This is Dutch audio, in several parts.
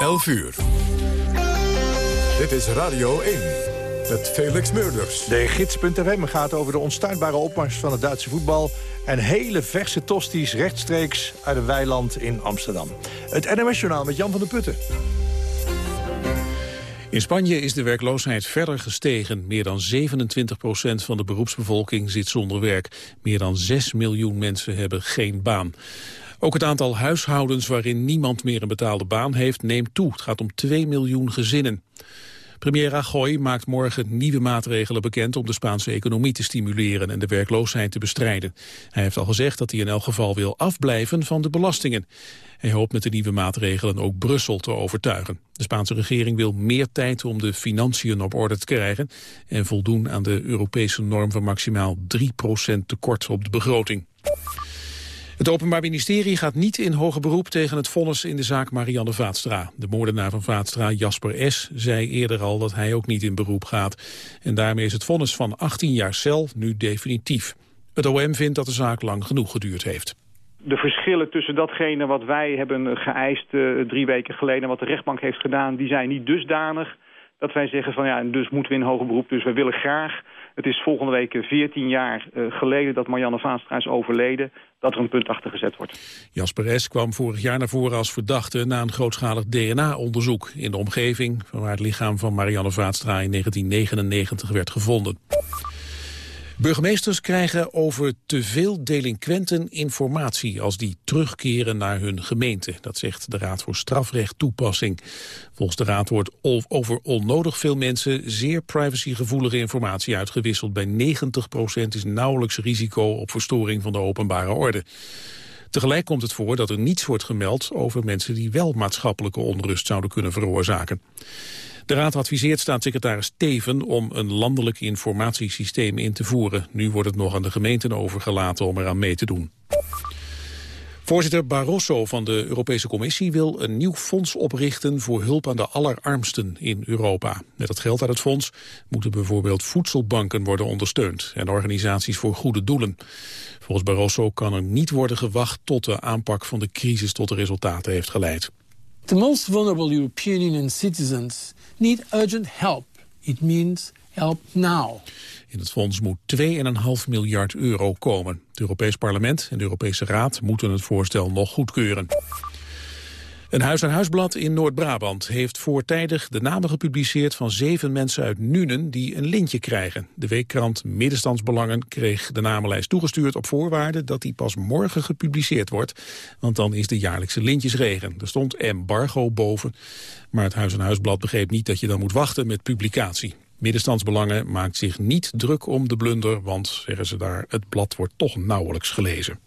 11 uur. Dit is Radio 1 met Felix Meurders. De gids.fm gaat over de onstuitbare opmars van het Duitse voetbal... en hele verse tosties rechtstreeks uit een weiland in Amsterdam. Het NMS-journaal met Jan van der Putten. In Spanje is de werkloosheid verder gestegen. Meer dan 27 procent van de beroepsbevolking zit zonder werk. Meer dan 6 miljoen mensen hebben geen baan. Ook het aantal huishoudens waarin niemand meer een betaalde baan heeft neemt toe. Het gaat om 2 miljoen gezinnen. Premier Rajoy maakt morgen nieuwe maatregelen bekend om de Spaanse economie te stimuleren en de werkloosheid te bestrijden. Hij heeft al gezegd dat hij in elk geval wil afblijven van de belastingen. Hij hoopt met de nieuwe maatregelen ook Brussel te overtuigen. De Spaanse regering wil meer tijd om de financiën op orde te krijgen en voldoen aan de Europese norm van maximaal 3% tekort op de begroting. Het Openbaar Ministerie gaat niet in hoger beroep tegen het vonnis in de zaak Marianne Vaatstra. De moordenaar van Vaatstra, Jasper S., zei eerder al dat hij ook niet in beroep gaat. En daarmee is het vonnis van 18 jaar cel nu definitief. Het OM vindt dat de zaak lang genoeg geduurd heeft. De verschillen tussen datgene wat wij hebben geëist uh, drie weken geleden... en wat de rechtbank heeft gedaan, die zijn niet dusdanig dat wij zeggen van ja, dus moeten we in hoger beroep. Dus we willen graag het is volgende week 14 jaar eh, geleden dat Marianne Vaanstra is overleden dat er een punt achter gezet wordt. Jasper S. kwam vorig jaar naar voren als verdachte na een grootschalig DNA-onderzoek in de omgeving van waar het lichaam van Marianne Vaatstra in 1999 werd gevonden. Burgemeesters krijgen over te veel delinquenten informatie als die terugkeren naar hun gemeente. Dat zegt de Raad voor Strafrecht Toepassing. Volgens de Raad wordt over onnodig veel mensen zeer privacygevoelige informatie uitgewisseld. Bij 90% is nauwelijks risico op verstoring van de openbare orde. Tegelijk komt het voor dat er niets wordt gemeld over mensen die wel maatschappelijke onrust zouden kunnen veroorzaken. De Raad adviseert staatssecretaris Teven om een landelijk informatiesysteem in te voeren. Nu wordt het nog aan de gemeenten overgelaten om eraan mee te doen. Voorzitter Barroso van de Europese Commissie wil een nieuw fonds oprichten voor hulp aan de allerarmsten in Europa. Met het geld uit het fonds moeten bijvoorbeeld voedselbanken worden ondersteund en organisaties voor goede doelen. Volgens Barroso kan er niet worden gewacht tot de aanpak van de crisis tot de resultaten heeft geleid. The most vulnerable European Union citizens need urgent help. It means help now. In het fonds moet 2,5 miljard euro komen. Het Europees Parlement en de Europese Raad moeten het voorstel nog goedkeuren. Een huis-aan-huisblad in Noord-Brabant heeft voortijdig de namen gepubliceerd van zeven mensen uit Nuenen die een lintje krijgen. De weekkrant Middenstandsbelangen kreeg de namenlijst toegestuurd op voorwaarde dat die pas morgen gepubliceerd wordt, want dan is de jaarlijkse lintjesregen. Er stond embargo boven, maar het huis-aan-huisblad begreep niet dat je dan moet wachten met publicatie. Middenstandsbelangen maakt zich niet druk om de blunder, want, zeggen ze daar, het blad wordt toch nauwelijks gelezen.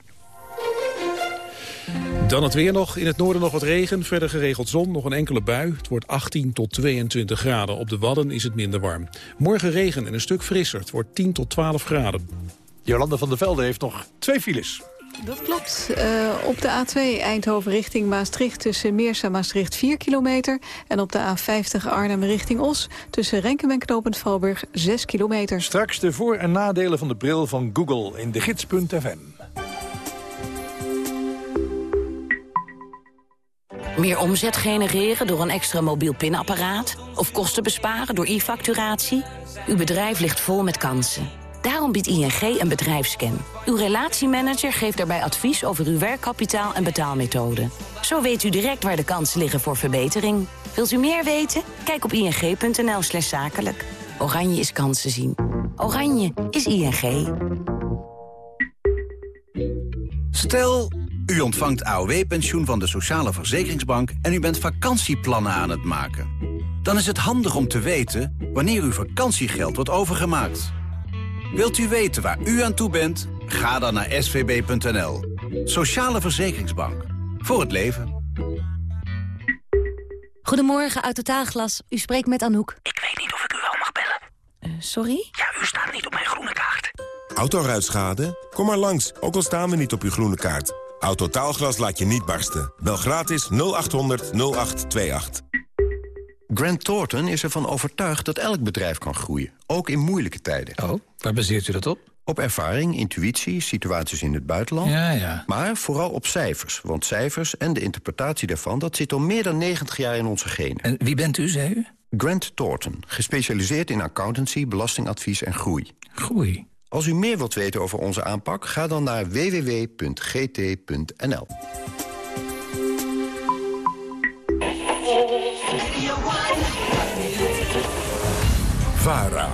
Dan het weer nog. In het noorden nog wat regen, verder geregeld zon, nog een enkele bui. Het wordt 18 tot 22 graden. Op de Wadden is het minder warm. Morgen regen en een stuk frisser. Het wordt 10 tot 12 graden. Jolanda van der Velde heeft nog twee files. Dat klopt. Uh, op de A2 Eindhoven richting Maastricht tussen Meersa en Maastricht 4 kilometer. En op de A50 Arnhem richting Os tussen Renkum en Knopend Valburg 6 kilometer. Straks de voor- en nadelen van de bril van Google in de gids.fm. Meer omzet genereren door een extra mobiel pinapparaat? Of kosten besparen door e-facturatie? Uw bedrijf ligt vol met kansen. Daarom biedt ING een bedrijfscan. Uw relatiemanager geeft daarbij advies over uw werkkapitaal en betaalmethode. Zo weet u direct waar de kansen liggen voor verbetering. Wilt u meer weten? Kijk op ing.nl slash zakelijk. Oranje is kansen zien. Oranje is ING. Stel, u ontvangt AOW-pensioen van de Sociale Verzekeringsbank... en u bent vakantieplannen aan het maken. Dan is het handig om te weten wanneer uw vakantiegeld wordt overgemaakt. Wilt u weten waar u aan toe bent? Ga dan naar svb.nl. Sociale Verzekeringsbank. Voor het leven. Goedemorgen, uit Totaalglas. U spreekt met Anouk. Ik weet niet of ik u wel mag bellen. Uh, sorry? Ja, u staat niet op mijn groene kaart. Autoruitschade? Kom maar langs, ook al staan we niet op uw groene kaart. Autotaalglas laat je niet barsten. Bel gratis 0800 0828. Grant Thornton is ervan overtuigd dat elk bedrijf kan groeien, ook in moeilijke tijden. Oh, waar baseert u dat op? Op ervaring, intuïtie, situaties in het buitenland. Ja, ja. Maar vooral op cijfers. Want cijfers en de interpretatie daarvan... dat zit al meer dan 90 jaar in onze genen. En wie bent u, zei u? Grant Thornton, gespecialiseerd in accountancy, belastingadvies en groei. Groei. Als u meer wilt weten over onze aanpak, ga dan naar www.gt.nl. VARA.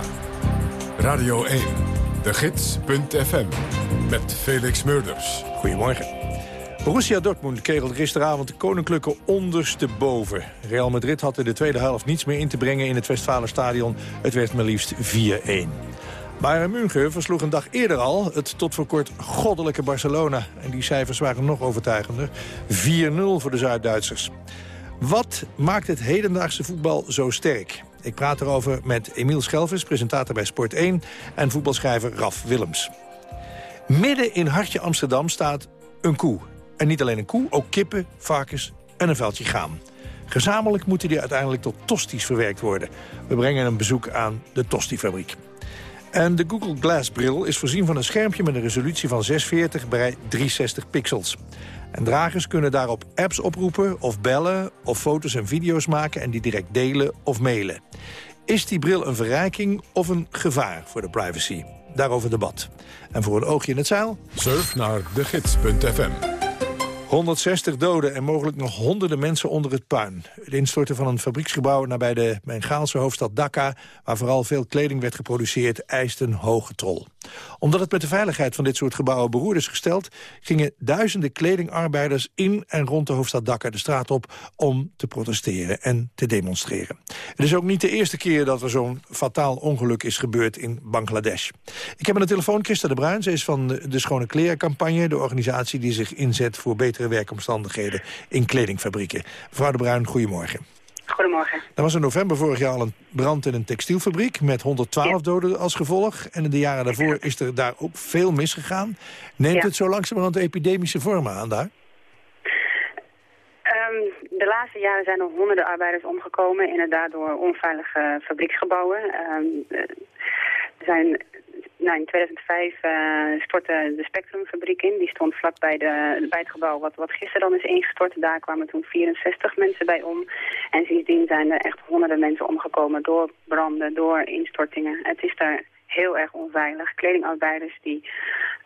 Radio 1. De Gids.fm. Met Felix Murders. Goedemorgen. Borussia Dortmund kegelde gisteravond de koninklijke ondersteboven. Real Madrid had in de tweede helft niets meer in te brengen in het Westfalenstadion. Het werd maar liefst 4-1. Bayern München versloeg een dag eerder al het tot voor kort goddelijke Barcelona. En die cijfers waren nog overtuigender. 4-0 voor de Zuid-Duitsers. Wat maakt het hedendaagse voetbal zo sterk? Ik praat erover met Emiel Schelvis, presentator bij Sport 1... en voetbalschrijver Raf Willems. Midden in hartje Amsterdam staat een koe. En niet alleen een koe, ook kippen, varkens en een veldje gaan. Gezamenlijk moeten die uiteindelijk tot tosties verwerkt worden. We brengen een bezoek aan de tostifabriek. En de Google Glass bril is voorzien van een schermpje met een resolutie van 640 bij 360 pixels. En dragers kunnen daarop apps oproepen of bellen of foto's en video's maken... en die direct delen of mailen. Is die bril een verrijking of een gevaar voor de privacy? Daarover debat. En voor een oogje in het zeil... Surf naar degids.fm. 160 doden en mogelijk nog honderden mensen onder het puin. Het instorten van een fabrieksgebouw nabij de Bengaalse hoofdstad Dhaka... waar vooral veel kleding werd geproduceerd, eist een hoge trol. Omdat het met de veiligheid van dit soort gebouwen beroerd is gesteld... gingen duizenden kledingarbeiders in en rond de hoofdstad Dhaka de straat op... om te protesteren en te demonstreren. Het is ook niet de eerste keer dat er zo'n fataal ongeluk is gebeurd in Bangladesh. Ik heb aan de telefoon Christa de Bruin. Ze is van de Schone Kleercampagne, de organisatie die zich inzet voor betere werkomstandigheden in kledingfabrieken. Mevrouw de Bruin, goedemorgen. Goedemorgen. Er was in november vorig jaar al een brand in een textielfabriek... met 112 doden als gevolg. En in de jaren daarvoor is er daar ook veel misgegaan. Neemt Ja. het zo langzamerhand epidemische vormen aan daar? Ehm, de laatste jaren zijn er honderden arbeiders omgekomen, inderdaad door onveilige fabrieksgebouwen. Ehm, eh, er zijn, nou, in 2005 eh, stortte de Spectrumfabriek in. Die stond vlak bij, de, bij het gebouw wat, wat gisteren dan is ingestort. Daar kwamen toen 64 mensen bij om. En sindsdien zijn er echt honderden mensen omgekomen door branden, door instortingen. Het is daar heel erg onveilig. Kledingarbeiders die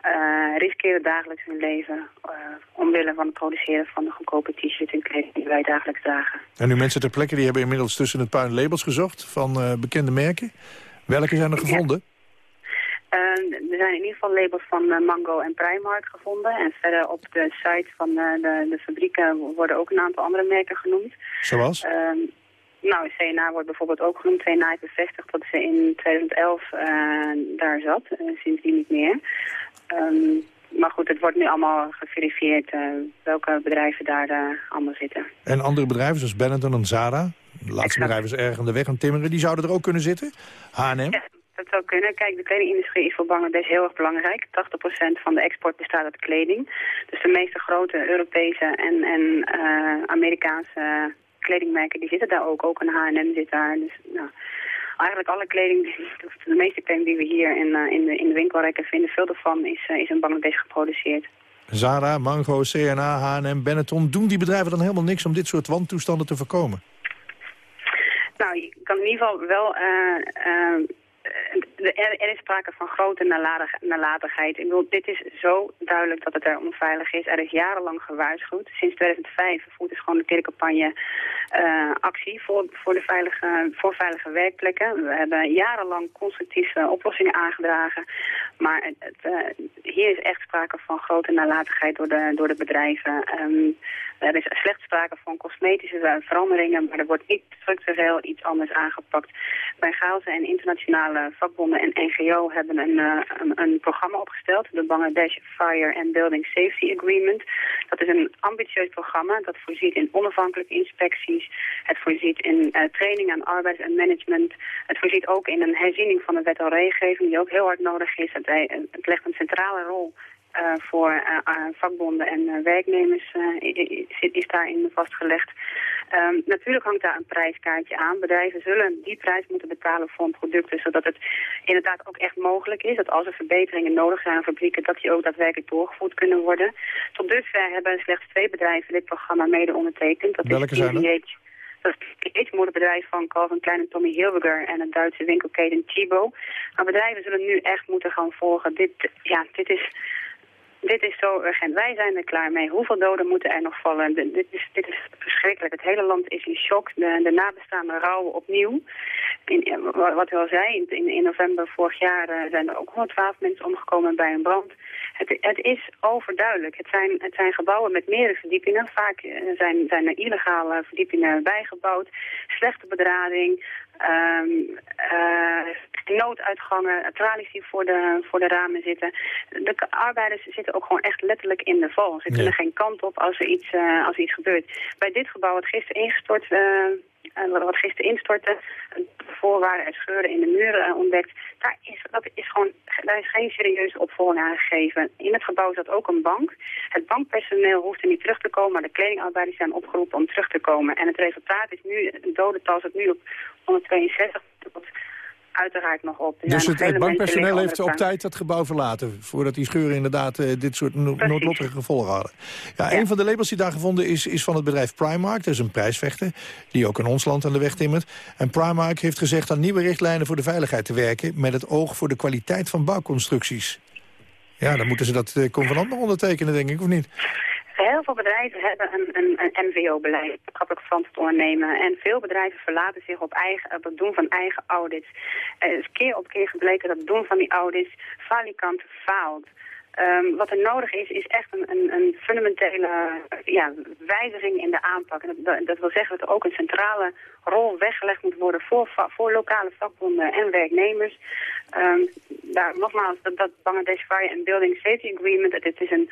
eh, riskeren dagelijks hun leven eh, omwille van het produceren van de goedkope t-shirts en kleding die wij dagelijks dragen. En nu mensen ter plekke die hebben inmiddels tussen het puin labels gezocht... van bekende merken. Welke zijn er gevonden? Eh, er zijn in ieder geval labels van eh, Mango en Primark gevonden. En verder op de site van eh, de, de fabrieken worden ook een aantal andere merken genoemd. Zoals? Ehm, nou, CNA wordt bijvoorbeeld ook genoemd. CNA heeft bevestigd dat ze in 2011 eh, daar zat. Uh, sindsdien niet meer. Ehm, maar goed, het wordt nu allemaal geverifieerd welke bedrijven daar allemaal zitten. En andere bedrijven zoals Benetton en Zara... de laatste bedrijf is erg aan de weg aan timmeren... die zouden er ook kunnen zitten? H&M? Ja, dat zou kunnen. Kijk, de kledingindustrie is voor Bangladesh heel erg belangrijk. 80% van de export bestaat uit kleding. Dus de meeste grote Europese en, en eh, Amerikaanse kledingmerken die zitten daar ook. Ook een H&M zit daar. Dus nou, eigenlijk alle kleding, de meeste kleding die we hier in, eh, in, de, in de winkelrekken vinden, veel daarvan is, eh, is in Bangladesh geproduceerd. Zara, Mango, CNA, H&M, Benetton... doen die bedrijven dan helemaal niks om dit soort wantoestanden te voorkomen? Nou, je kan in ieder geval wel... er, er is sprake van grote nalatig- nalatigheid. Ik bedoel, dit is zo duidelijk dat het er onveilig is. Er is jarenlang gewaarschuwd. Sinds 2005 voert de Schone uh, actie voor, voor, de veilige, voor veilige werkplekken. We hebben jarenlang constructieve oplossingen aangedragen. Maar het, uh, hier is echt sprake van grote nalatigheid door de, door de bedrijven. Um, er is slecht sprake van cosmetische veranderingen, maar er wordt niet structureel iets anders aangepakt. Bengaalse en internationale vakbonden en NGO hebben een, uh, een, een, programma opgesteld, de Bangladesh Fire and Building Safety Agreement. Dat is een ambitieus programma dat voorziet in onafhankelijke inspecties, het voorziet in uh, training aan arbeid en management, het voorziet ook in een herziening van de wet en regelgeving die ook heel hard nodig is. Het, legt een centrale rol uh, voor uh, uh, vakbonden en werknemers is, is, daarin vastgelegd. Ehm, natuurlijk hangt daar een prijskaartje aan. Bedrijven zullen die prijs moeten betalen voor een producten, zodat het inderdaad ook echt mogelijk is dat als er verbeteringen nodig zijn aan fabrieken, dat die ook daadwerkelijk doorgevoerd kunnen worden. Tot dusver hebben slechts twee bedrijven dit programma mede ondertekend. Dat Welke is zijn dat? Dat is het moederbedrijf van Calvin Klein en Tommy Hilfiger en het Duitse winkelketen Chibo. Maar bedrijven zullen nu echt moeten gaan volgen. Dit, ja, dit is... Dit is zo urgent. Wij zijn er klaar mee. Hoeveel doden moeten er nog vallen? Dit is, dit is verschrikkelijk. Het hele land is in shock. De, de nabestaanden rouwen opnieuw. Wat u al zei, in, in november vorig jaar eh, zijn er ook 112 mensen omgekomen bij een brand. Het, het is overduidelijk. Het zijn, het zijn gebouwen met meerdere verdiepingen. Vaak eh, zijn, zijn er illegale verdiepingen bijgebouwd. Slechte bedrading. Ehm, eh, nooduitgangen, tralies die voor de, voor de ramen zitten. De arbeiders zitten ook gewoon echt letterlijk in de val. Ze kunnen geen kant op als er iets, eh, als er iets gebeurt. Bij dit gebouw wat gisteren ingestort, eh, wat wat gisteren instortte, voor waren er scheuren in de muren eh, ontdekt. Daar is, dat is gewoon, daar is geen serieuze opvolging aan gegeven. In het gebouw zat ook een bank. Het bankpersoneel hoeft er niet terug te komen, maar de kledingarbeiders zijn opgeroepen om terug te komen. En het resultaat is nu, het dodental zit nu op 162, tot uiteraard nog op. Er Dus het, bankpersoneel heeft op tijd dat gebouw verlaten... voordat die scheuren inderdaad eh, dit soort no noodlottige gevolgen hadden. Ja, Een van de labels die daar gevonden is, is van het bedrijf Primark. Dat is een prijsvechter die ook in ons land aan de weg timmert. En Primark heeft gezegd aan nieuwe richtlijnen voor de veiligheid te werken... met het oog voor de kwaliteit van bouwconstructies. Ja, dan moeten ze dat eh, convenant nog ondertekenen, denk ik, of niet? Heel veel bedrijven hebben een, een, een MVO-beleid, maatschappelijk verantwoord ondernemen. En veel bedrijven verlaten zich op, eigen, op het doen van eigen audits. Er is keer op keer gebleken dat het doen van die audits falikant faalt. Ehm, wat er nodig is, is echt een, een, een fundamentele ja, wijziging in de aanpak. En dat, wil zeggen dat er ook een centrale rol weggelegd moet worden voor, voor lokale vakbonden en werknemers. Ehm, daar, nogmaals, dat, Bangladesh Fire and Building Safety Agreement, dit is een,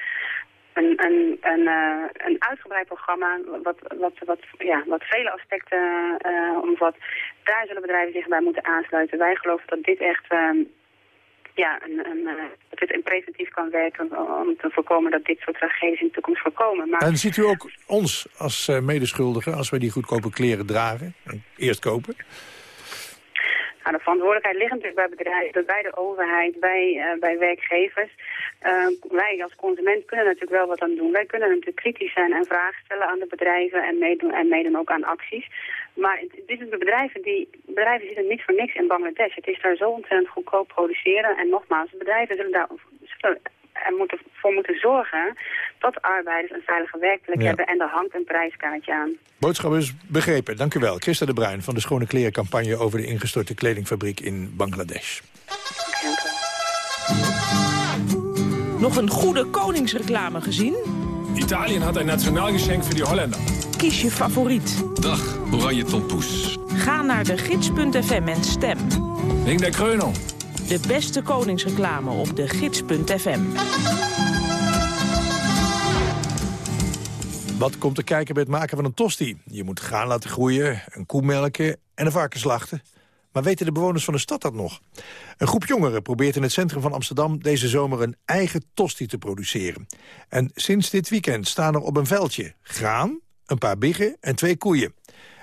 een, een, een, eh, een uitgebreid programma wat, wat, wat, ja, wat vele aspecten eh, omvat. Daar zullen bedrijven zich bij moeten aansluiten. Wij geloven dat dit echt ehm, ja, een, een, eh, dat dit een preventief kan werken om te voorkomen dat dit soort tragedies in de toekomst voorkomen. Maar En ziet u ook ons als medeschuldigen... als wij die goedkope kleren dragen, en eerst kopen? Nou, de verantwoordelijkheid ligt natuurlijk bij bedrijven, bij de overheid, bij, eh, bij werkgevers. Eh, wij als consument kunnen natuurlijk wel wat aan doen. Wij kunnen natuurlijk kritisch zijn en vragen stellen aan de bedrijven en meedoen, en meedoen ook aan acties. Maar dit zijn de bedrijven die bedrijven zitten niet voor niks in Bangladesh. Het is daar zo ontzettend goedkoop produceren. En nogmaals, bedrijven zullen daar zullen er moeten, voor moeten zorgen dat arbeiders een veilige werkplek Ja. hebben. En daar hangt een prijskaartje aan. Boodschap is begrepen. Dank u wel. Christa de Bruin van de Schone Klerencampagne... over de ingestorte kledingfabriek in Bangladesh. Nog een goede koningsreclame gezien? Italien had een nationaal geschenk voor die Holländer. Kies je favoriet. Dag, oranje tompoes. Ga naar de gids.fm en stem. Wegen der Krönung. De beste koningsreclame op de gids.fm. Wat komt er kijken bij het maken van een tosti? Je moet graan laten groeien, een koe melken en een varken slachten. Maar weten de bewoners van de stad dat nog? Een groep jongeren probeert in het centrum van Amsterdam... deze zomer een eigen tosti te produceren. En sinds dit weekend staan er op een veldje graan, een paar biggen en twee koeien.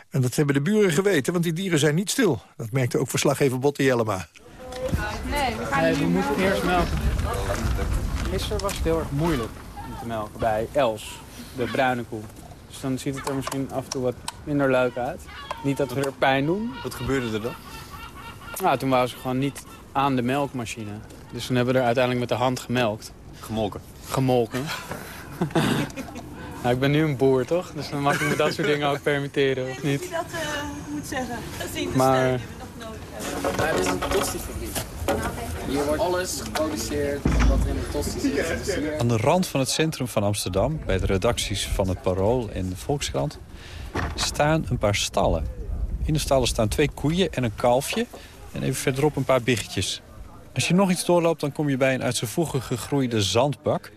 En dat hebben de buren geweten, want die dieren zijn niet stil. Dat merkte ook verslaggever Botte Jellema. Nee, we gaan Nee, we moeten eerst melken. Gisteren was het heel erg moeilijk om te melken bij Els, de bruine koe. Dus dan ziet het er misschien af en toe wat minder leuk uit. Niet dat we er pijn doen. Wat gebeurde er dan? Nou, toen waren ze gewoon niet aan de melkmachine. Dus toen hebben we er uiteindelijk met de hand gemelkt. Gemolken? Gemolken. nou, ik ben nu een boer, toch? Dus dan mag ik me dat soort dingen ook permitteren, of niet? dat uh, moet zeggen. Dat is niet Maar Maar het is een tostifabriek. Hier wordt alles geproduceerd wat in de tosti zit. Aan de rand van het centrum van Amsterdam, bij de redacties van het Parool en de Volkskrant, staan een paar stallen. In de stallen staan twee koeien en een kalfje en even verderop een paar biggetjes. Als je nog iets doorloopt, dan kom je bij een uit zijn voegen gegroeide zandbak.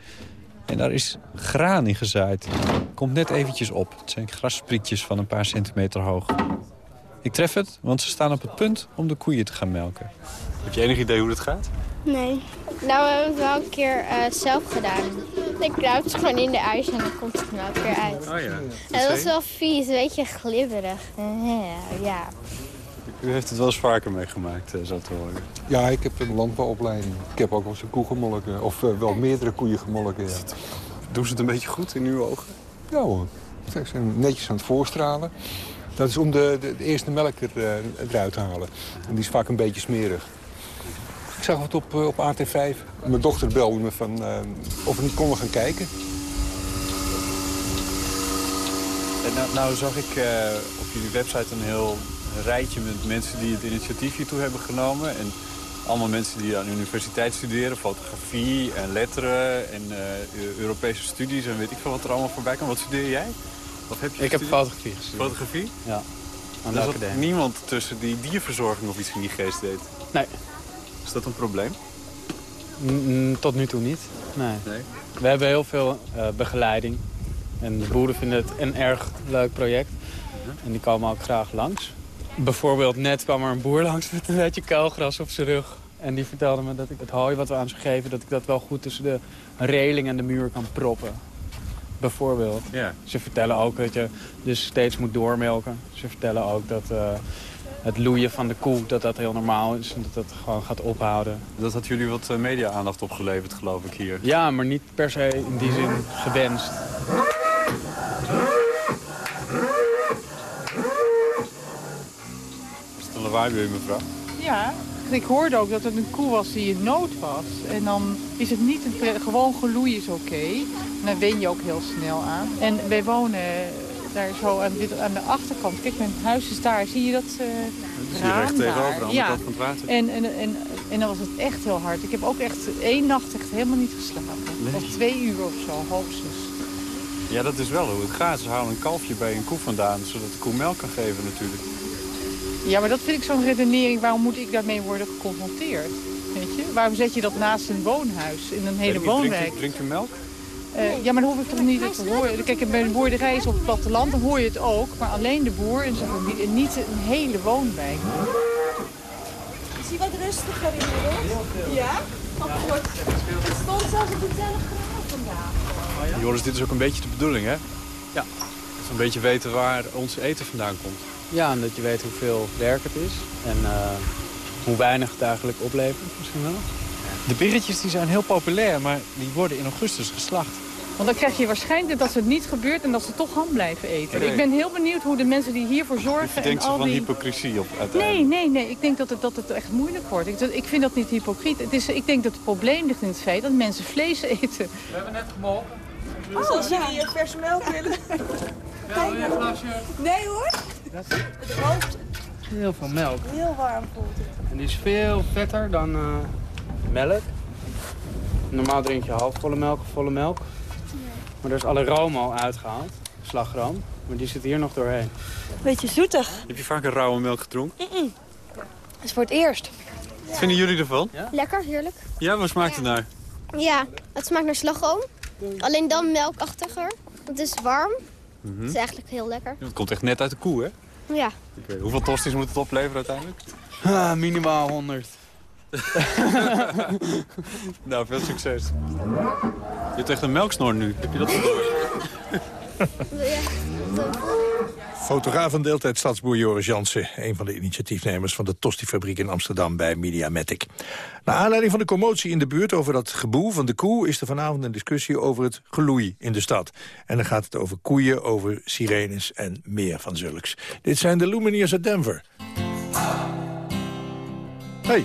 En daar is graan in gezaaid. Komt net eventjes op. Het zijn grassprietjes van een paar centimeter hoog. Ik tref het, want ze staan op het punt om de koeien te gaan melken. Heb je enig idee hoe dat gaat? Nee. Nou, we hebben het wel een keer eh, zelf gedaan. Ik kruip het gewoon in de ijs en dan komt het nou weer uit. Oh ja. En dat is wel vies, een beetje glibberig. Ja, ja. U heeft het wel eens vaker meegemaakt, eh, zo te horen. Ja, ik heb een landbouwopleiding. Ik heb ook wel eens een koe gemolken. Of eh, wel meerdere koeien gemolken, ja. Doen ze het een beetje goed in uw ogen? Ja hoor. Ze zijn netjes aan het voorstralen. Dat is om de, de, eerste melk er, eh, eruit te halen. En die is vaak een beetje smerig. Ik zag het op, eh, op AT5. Mijn dochter belde me van, eh, of we niet konden gaan kijken. En nou, nou zag ik op jullie website een heel rijtje met mensen die het initiatief hiertoe hebben genomen. En allemaal mensen die aan de universiteit studeren, fotografie en letteren en Europese studies en weet ik veel wat er allemaal voorbij kan. Wat studeer jij? Wat heb je Ik heb fotografie gestudeerd. Fotografie? Ja, aan Er academie. niemand tussen die dierverzorging of iets in die geest deed? Nee. Is dat een probleem? N- tot nu toe niet. Nee. We hebben heel veel eh, begeleiding. En de boeren vinden het een erg leuk project. En die komen ook graag langs. Bijvoorbeeld net kwam er een boer langs met een beetje kuilgras op zijn rug. En die vertelde me dat ik het hooi wat we aan ze geven... dat ik dat wel goed tussen de reling en de muur kan proppen. Bijvoorbeeld. Ja. Ze vertellen ook dat je dus steeds moet doormelken. Ze vertellen ook dat eh, het loeien van de koe dat dat heel normaal is. En dat dat gewoon gaat ophouden. Dat had jullie wat eh, media-aandacht opgeleverd, geloof ik, hier. Ja, maar niet per se in die zin gewenst. Is het een lawaai u, mevrouw? Ja, ik hoorde ook dat het een koe was die in nood was. En dan is het niet een gewoon geloei is oké. En daar wen je ook heel snel aan. En wij wonen daar zo aan, dit, aan de achterkant. Kijk, mijn huis is daar. Zie je dat uh, is hier recht tegenover, aan de andere ja. kant van het water. En, en, en, en dan was het echt heel hard. Ik heb ook echt één nacht echt helemaal niet geslapen. Nee. Of twee uur of zo, hoogstens. Ja, dat is wel hoe het gaat. Ze halen een kalfje bij een koe vandaan, zodat de koe melk kan geven natuurlijk. Ja, maar dat vind ik zo'n redenering. Waarom moet ik daarmee worden geconfronteerd? Weet je? Waarom zet je dat naast een woonhuis in een hele woonwijk? Drinkt u melk? Eh, ja, maar dan hoef ik toch niet het te horen. Kijk, bij een boerderij is op het platteland, dan hoor je het ook. Maar alleen de boer en, zijn familie, en niet een hele woonwijk. Is hij wat rustiger inmiddels? Ja? Oh, goed. Het stond zelfs op de telegraaf vandaag. Joris, dit is ook een beetje de bedoeling, hè? Ja. Dat we een beetje weten waar ons eten vandaan komt. Ja, en dat je weet hoeveel werk het is. En eh, hoe weinig het eigenlijk oplevert misschien wel. De birretjes die zijn heel populair, maar die worden in augustus geslacht. Want dan krijg je waarschijnlijk dat het niet gebeurt en dat ze toch ham blijven eten. Nee. Ik ben heel benieuwd hoe de mensen die hiervoor zorgen Ik en denk ze al van die... hypocrisie op Nee, uiteindelijk. nee, nee. Ik denk dat het, dat het echt moeilijk wordt. Ik, ik vind dat niet hypocriet. Het is, ik denk dat het probleem ligt in het feit dat mensen vlees eten. We hebben net gemolken. Oh, Als jullie een verse melk willen. Ja, een glasje. Nee hoor. Het rookt Heel veel melk. heel warm voelt het. En die is veel vetter dan eh, melk. Normaal drink je halfvolle melk of volle melk. Maar daar is alle room al uitgehaald. Slagroom. Maar die zit hier nog doorheen. Beetje zoetig. Heb je vaak een rauwe melk gedronken? Mm-mm. Dat is voor het eerst. Wat vinden jullie ervan? Lekker, heerlijk. Ja, waar smaakt het naar? Ja, het smaakt naar slagroom. Alleen dan melkachtiger. Het is warm. Mhm. Het is eigenlijk heel lekker. Het komt echt net uit de koe, hè? Ja. Hoeveel tosties moet het opleveren uiteindelijk? Ah, minimaal 100. nou, veel succes. Je hebt echt een melksnor nu. Heb je dat al door? Fotograaf van deeltijd stadsboer Joris Jansen... een van de initiatiefnemers van de Tosti-fabriek in Amsterdam bij Mediamatic. Naar aanleiding van de commotie in de buurt over dat geboel van de koe... is er vanavond een discussie over het geloei in de stad. En dan gaat het over koeien, over sirenes en meer van zulks. Dit zijn de Lumineers uit Denver. Hey.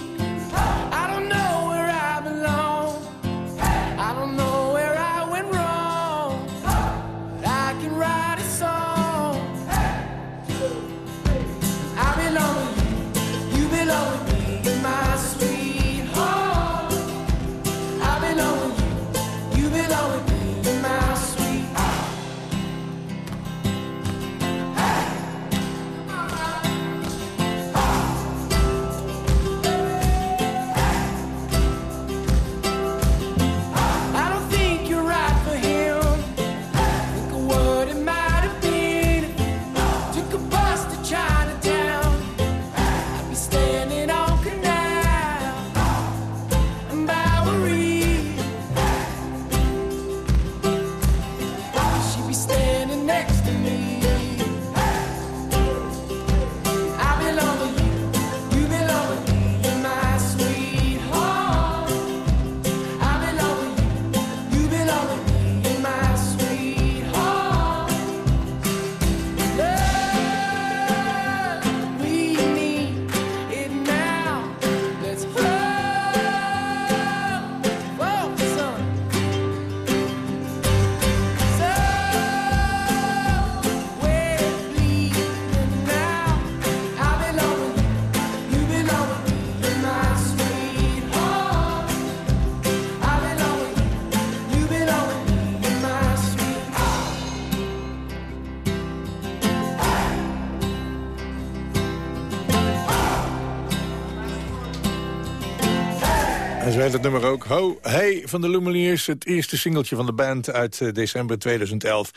Zo het nummer ook. Ho, hey van de Lumineers. Het eerste singeltje van de band uit eh, december 2011.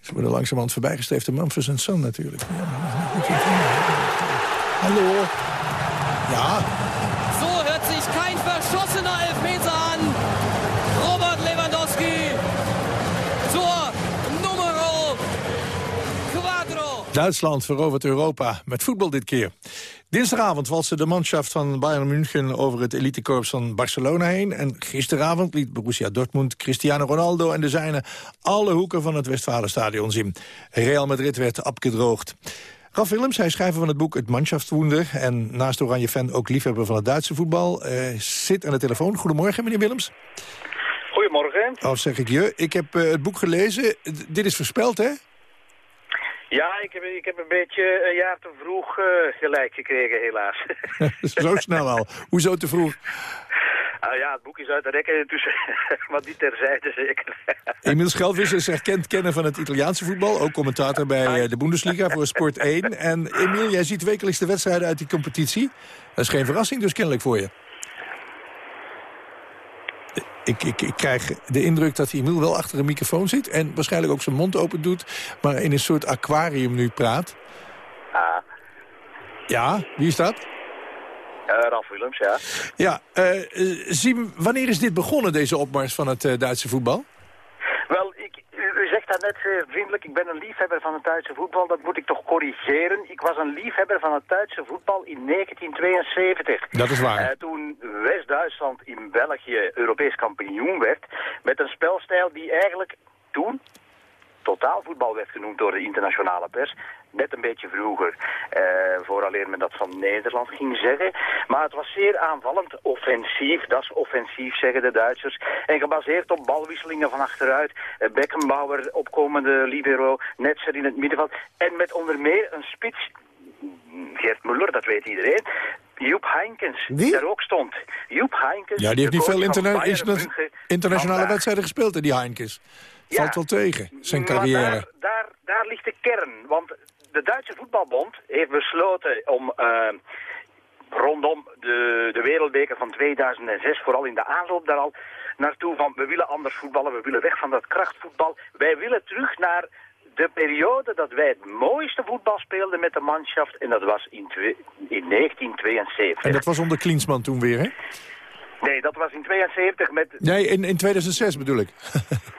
Ze worden langzamerhand voorbijgestreefd de Memphis Son natuurlijk. Ja, Hallo. Ja. So hört sich kein verschossener Elfmeter an. Robert Lewandowski zur numero quadro. Duitsland verovert Europa, met voetbal dit keer. Dinsdagavond walste de manschaft van Bayern München over het elitekorps van Barcelona heen. En gisteravond liet Borussia Dortmund Cristiano Ronaldo en de zijnen alle hoeken van het Westfalenstadion zien. Real Madrid werd abgedroogd. Raf Willems, hij is schrijver van het boek Het Mannschaftswoender... en naast Oranje-fan ook liefhebber van het Duitse voetbal. eh, zit aan de telefoon. Goedemorgen, meneer Willems. Goedemorgen. Of zeg ik je. Ik heb eh, het boek gelezen. D- dit is voorspeld, hè? Ja, ik heb, ik heb een beetje een jaar te vroeg eh, gelijk gekregen, helaas. Zo snel al. Hoezo te vroeg? Ah ja, het boek is uit de rekken intussen, maar die terzijde zeker. Emiel Schelvis is erkend kenner van het Italiaanse voetbal. Ook commentator bij eh, de Bundesliga voor Sport 1. En Emiel, jij ziet wekelijks de wedstrijden uit die competitie. Dat is geen verrassing dus kennelijk voor je. Ik, ik, ik krijg de indruk dat Emiel wel achter een microfoon zit... en waarschijnlijk ook zijn mond open doet... maar in een soort aquarium nu praat. Ah, Ja, wie is dat? eh, Ralf Willems, ja. Ja, eh, eh, Siem, wanneer is dit begonnen, deze opmars van het eh, Duitse voetbal? Dat net zeer vriendelijk, ik ben een liefhebber van het Duitse voetbal. Dat moet ik toch corrigeren. Ik was een liefhebber van het Duitse voetbal in 1972. Dat is waar. Eh, toen West-Duitsland in België Europees kampioen werd, met een spelstijl die eigenlijk toen totaalvoetbal werd genoemd door de internationale pers. Net een beetje vroeger, eh, vooraleer men dat van Nederland ging zeggen. Maar het was zeer aanvallend, offensief, dat is offensief zeggen de Duitsers. En gebaseerd op balwisselingen van achteruit. Eh, Beckenbauer, opkomende libero, Netzer in het middenveld. En met onder meer een spits, Gert Muller, dat weet iedereen. Joep Heinkens, die daar ook stond. Joep Heinkens, Ja, die heeft niet veel interna interna- internationale wedstrijden gespeeld in die Heinkes. Valt wel tegen, zijn Maar carrière. daar, daar, daar ligt de kern. Want de Duitse voetbalbond heeft besloten om eh, rondom de, de wereldbeker van 2006, vooral in de aanloop daar al, naartoe van we willen anders voetballen, we willen weg van dat krachtvoetbal. Wij willen terug naar de periode dat wij het mooiste voetbal speelden met de manschaft en dat was in, in 1972. En dat was onder Klinsman toen weer, hè? Nee, dat was in 72 met Nee, in, in 2006 bedoel ik.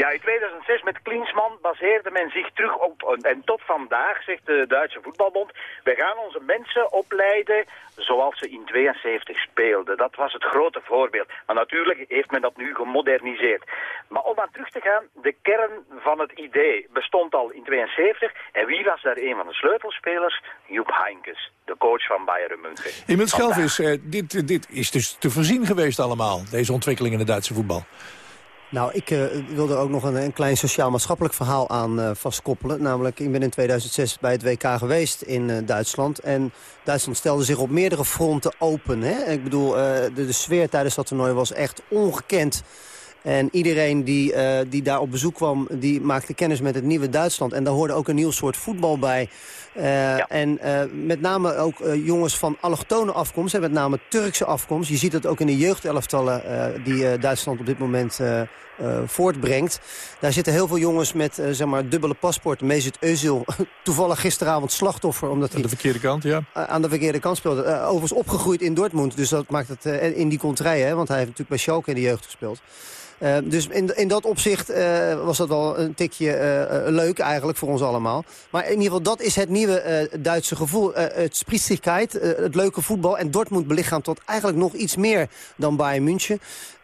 Ja, in 2006 met Klinsman baseerde men zich terug op, en tot vandaag zegt de Duitse voetbalbond, wij gaan onze mensen opleiden zoals ze in 72 speelden. Dat was het grote voorbeeld. Maar natuurlijk heeft men dat nu gemoderniseerd. Maar om aan terug te gaan, de kern van het idee bestond al in 72. En wie was daar een van de sleutelspelers? Joep Heinkes, de coach van Bayern München. Vandaag. Schelvis, eh, dit, dit is dus te voorzien geweest allemaal, deze ontwikkeling in het Duitse voetbal. Nou, ik eh, wil er ook nog een, een klein sociaal-maatschappelijk verhaal aan eh, vastkoppelen. Namelijk, ik ben in 2006 bij het WK geweest in eh, Duitsland. En Duitsland stelde zich op meerdere fronten open. Hè? Ik bedoel, de, de sfeer tijdens dat toernooi was echt ongekend. En iedereen die, eh, die daar op bezoek kwam, die maakte kennis met het nieuwe Duitsland. En daar hoorde ook een nieuw soort voetbal bij. Eh, En eh, met name ook jongens van allochtone afkomst, en met name Turkse afkomst. Je ziet het ook in de jeugdelftallen die Duitsland op dit moment voortbrengt. Daar zitten heel veel jongens met eh, zeg maar dubbele paspoorten. Mesut Özil, toevallig gisteravond slachtoffer. Omdat hij de verkeerde kant, ja. eh, aan de verkeerde kant speelde. Eh, overigens opgegroeid in Dortmund, dus dat maakt het eh, in die contraille. Hè, want hij heeft natuurlijk bij Schalke in de jeugd gespeeld. Eh, dus in, in dat opzicht eh, was dat wel een tikje eh, eh, leuk eigenlijk voor ons allemaal. Maar in ieder geval, dat is het nieuwe eh, Duitse gevoel. Eh, het spritzigheid, eh, het leuke voetbal. En Dortmund belichaamt tot eigenlijk nog iets meer dan Bayern München.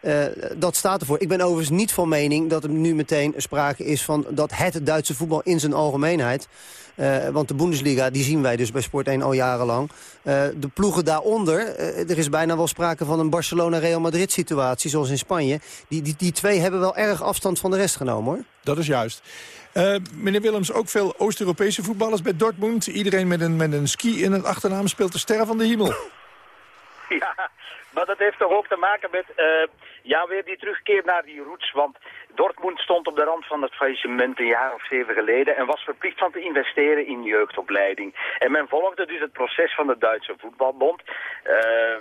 Eh, dat staat ervoor. Ik ben overigens niet van mening dat er nu meteen sprake is van dat het Duitse voetbal in zijn algemeenheid. eh, want de Bundesliga, die zien wij dus bij Sport 1 al jarenlang. Eh, de ploegen daaronder, er is bijna wel sprake van een Barcelona-Real Madrid situatie, zoals in Spanje. Die, die, die twee hebben wel erg afstand van de rest genomen, hoor. Dat is juist. Eh, meneer Willems, ook veel Oost-Europese voetballers bij Dortmund. Iedereen met een, met een ski in het achternaam speelt de sterren van de hemel. Ja, maar dat heeft toch ook te maken met, eh, ja, weer die terugkeer naar die roots. Want Dortmund stond op de rand van het faillissement een jaar of zeven geleden en was verplicht van te investeren in jeugdopleiding. En men volgde dus het proces van de Duitse voetbalbond. eh,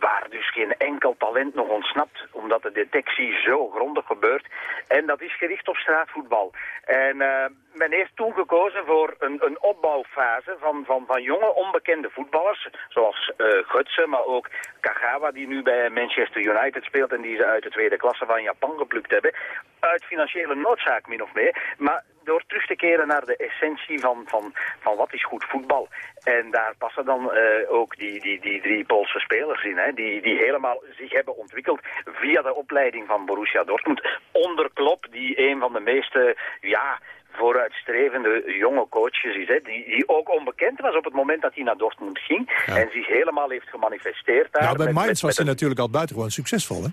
waar dus geen enkel talent nog ontsnapt, omdat de detectie zo grondig gebeurt. En dat is gericht op straatvoetbal. En uh, men heeft toen gekozen voor een, een opbouwfase van, van, van jonge onbekende voetballers, zoals uh, Gutsen, maar ook Kagawa, die nu bij Manchester United speelt en die ze uit de tweede klasse van Japan geplukt hebben. Uit financiële noodzaak min of meer, maar door terug te keren naar de essentie van, van, van wat is goed voetbal. En daar passen dan uh, ook die, die, die drie Poolse spelers in, hè, die, die helemaal zich hebben ontwikkeld via de opleiding van Borussia Dortmund. Onder Klopp, die een van de meeste, ja vooruitstrevende jonge coaches is, hè, die, die ook onbekend was op het moment dat hij naar Dortmund ging en zich helemaal heeft gemanifesteerd daar. Nou, bij met- Mainz met- was met hij een- natuurlijk al buitengewoon succesvol, hè?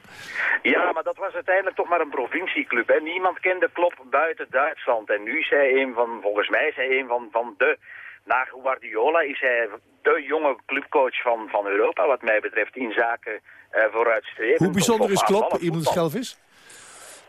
ja, maar dat was uiteindelijk toch maar een provincieclub. Hè. Niemand kende Klopp buiten Duitsland. En nu is hij een van, volgens mij is hij een van, van de... Na Guardiola is hij de jonge clubcoach van, van Europa, wat mij betreft, in zaken eh vooruitstreven. Hoe bijzonder is Klopp, iemand schelf is?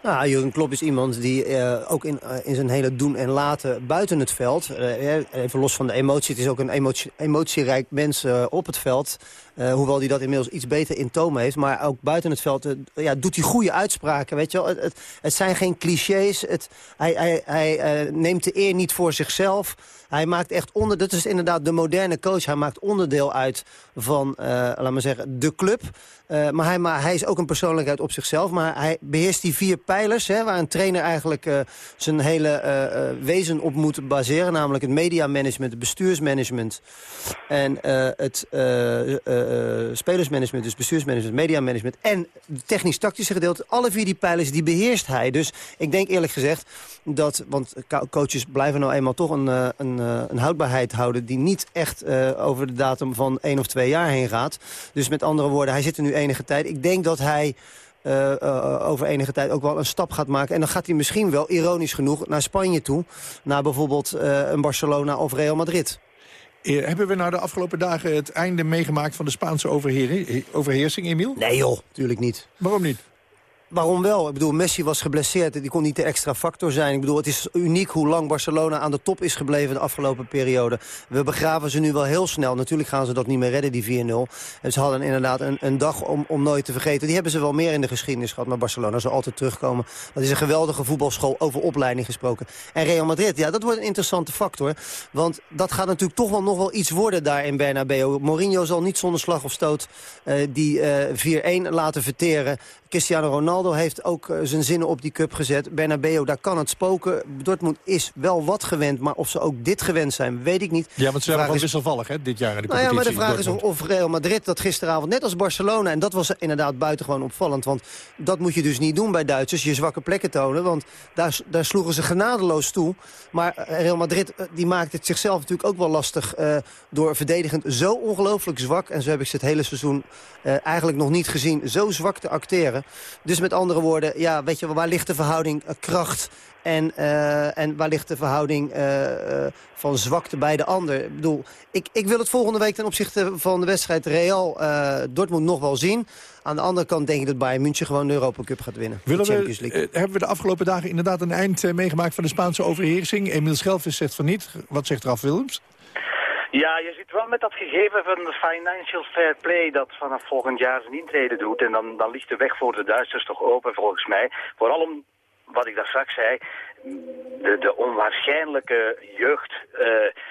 Nou, Jurgen Klopp is iemand die eh, ook in, eh, in zijn hele doen en laten buiten het veld... eh, even los van de emotie, het is ook een emotie, emotierijk mens op het veld... hoewel hij dat inmiddels iets beter in toom heeft. Maar ook buiten het veld ja, doet hij goede uitspraken. Weet je wel? Het, het, zijn geen clichés. Het, hij hij, hij neemt de eer niet voor zichzelf. Hij maakt echt onder... Dat is inderdaad de moderne coach. Hij maakt onderdeel uit van, eh laat maar zeggen, de club. Eh, maar, hij, maar hij is ook een persoonlijkheid op zichzelf. Maar hij beheerst die vier pijlers... Hè, waar een trainer eigenlijk eh, zijn hele wezen op moet baseren. Namelijk het mediamanagement, het bestuursmanagement... en het spelersmanagement, dus bestuursmanagement, mediamanagement... en het technisch-tactische gedeelte. Alle vier die pijlers, die beheerst hij. Dus ik denk eerlijk gezegd dat... want co- coaches blijven nou eenmaal toch een, eh, een, eh, een houdbaarheid houden... die niet echt eh, over de datum van één of twee jaar heen gaat. Dus met andere woorden, hij zit er nu enige tijd. Ik denk dat hij... eh, over enige tijd ook wel een stap gaat maken. En dan gaat hij misschien wel, ironisch genoeg, naar Spanje toe. Naar bijvoorbeeld een Barcelona of Real Madrid. Hebben we nou de afgelopen dagen het einde meegemaakt van de Spaanse overheer- overheersing, Emiel? Nee joh, natuurlijk niet. Waarom niet? Waarom wel? Ik bedoel, Messi was geblesseerd. Die kon niet de extra factor zijn. Ik bedoel, het is uniek hoe lang Barcelona aan de top is gebleven de afgelopen periode. We begraven ze nu wel heel snel. Natuurlijk gaan ze dat niet meer redden, die 4-0. En ze hadden inderdaad een, een dag om, om nooit te vergeten. Die hebben ze wel meer in de geschiedenis gehad. Maar Barcelona zal altijd terugkomen. Dat is een geweldige voetbalschool over opleiding gesproken. En Real Madrid, ja, dat wordt een interessante factor. Want dat gaat natuurlijk toch wel nog wel iets worden daar in Bernabeu. Mourinho zal niet zonder slag of stoot eh, die eh 4-1 laten verteren. Cristiano Ronaldo heeft ook eh, zijn zinnen op die cup gezet. Bernabeu, daar kan het spoken. Dortmund is wel wat gewend, maar of ze ook dit gewend zijn, weet ik niet. Ja, want ze zijn vraag wel is- wisselvallig hè, dit jaar in de nou ja, maar de vraag is of Real Madrid dat gisteravond, net als Barcelona... en dat was inderdaad buitengewoon opvallend. Want dat moet je dus niet doen bij Duitsers, je zwakke plekken tonen. Want daar, daar sloegen ze genadeloos toe. Maar Real Madrid eh, die maakt het zichzelf natuurlijk ook wel lastig... eh, door verdedigend zo ongelooflijk zwak... en zo heb ik ze het hele seizoen eh, eigenlijk nog niet gezien... zo zwak te acteren. Dus met andere woorden, ja, weet je, waar ligt de verhouding eh, kracht... En, eh, en waar ligt de verhouding eh, van zwakte bij de ander? Ik bedoel, ik, ik wil het volgende week ten opzichte van de wedstrijd Real eh, Dortmund nog wel zien. Aan de andere kant denk ik dat Bayern München gewoon de Europa Cup gaat winnen. Willen Champions League. hebben we de afgelopen dagen inderdaad een eind meegemaakt van de Spaanse overheersing? Emiel Schelvis zegt van niet. Wat zegt Ralf Willems? Ja, je zit wel met dat gegeven van de financial fair play dat vanaf volgend jaar zijn intrede doet. En dan, dan ligt de weg voor de Duitsers toch open volgens mij. Vooral om, wat ik daar straks zei, de, de onwaarschijnlijke jeugd... eh,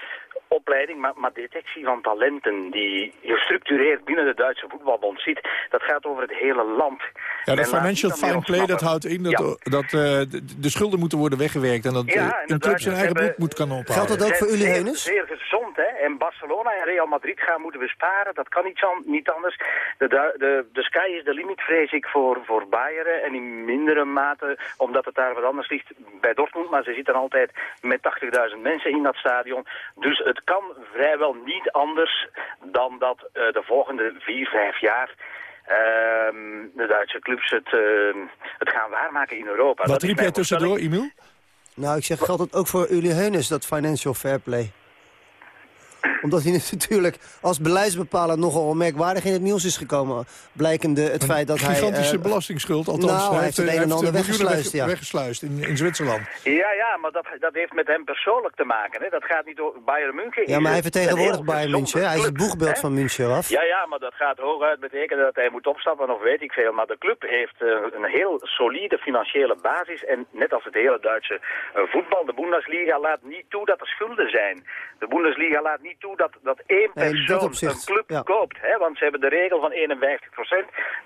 opleiding, maar, maar detectie van talenten die gestructureerd binnen de Duitse voetbalbond zit, dat gaat over het hele land. Ja, laat financial fine play, dat houdt in dat, Ja. dat eh, de, de schulden moeten worden weggewerkt... en dat Ja, eh, een club zijn eigen broek moet kan ophouden. Geldt dat ook voor Zeer- Uli zeer- gezond, hè. En Barcelona en Real Madrid gaan moeten besparen. Dat kan niet, an- niet anders. De, de, de sky is de limit, vrees ik, voor, voor Bayern. En in mindere mate, omdat het daar wat anders ligt bij Dortmund. Maar ze zitten altijd met 80.000 mensen in dat stadion. Dus het kan vrijwel niet anders dan dat eh, de volgende vier, vijf jaar... ehm, de Duitse clubs het, ehm, het gaan waarmaken in Europa. Wat Dat riep jij tussendoor. Emiel? Nou, ik zeg, geldt het ook voor Uli Heunes, dat financial fair play? Omdat hij natuurlijk als beleidsbepaler nogal merkwaardig in het nieuws is gekomen. Blijkende het Een feit dat hij... gigantische eh, belastingsschuld, althans. Nou, hij heeft het een en ander weggesluist, weg- ja. weggesluist in, in Zwitserland. Ja, ja, maar dat, dat heeft met hem persoonlijk te maken. Hè. Dat gaat niet over Bayern München. Ja, maar hij vertegenwoordigt Bayern München. Hij is het boegbeeld hè. van München af. Ja, ja, maar dat gaat hooguit betekenen dat hij moet opstappen of weet ik veel. Maar de club heeft eh, een heel solide financiële basis. En net als het hele Duitse eh, voetbal, de Bundesliga laat niet toe dat er schulden zijn. De Bundesliga laat niet toe dat, dat één Nee, persoon opzicht, een club ja. koopt. Hè, want ze hebben de regel van 51%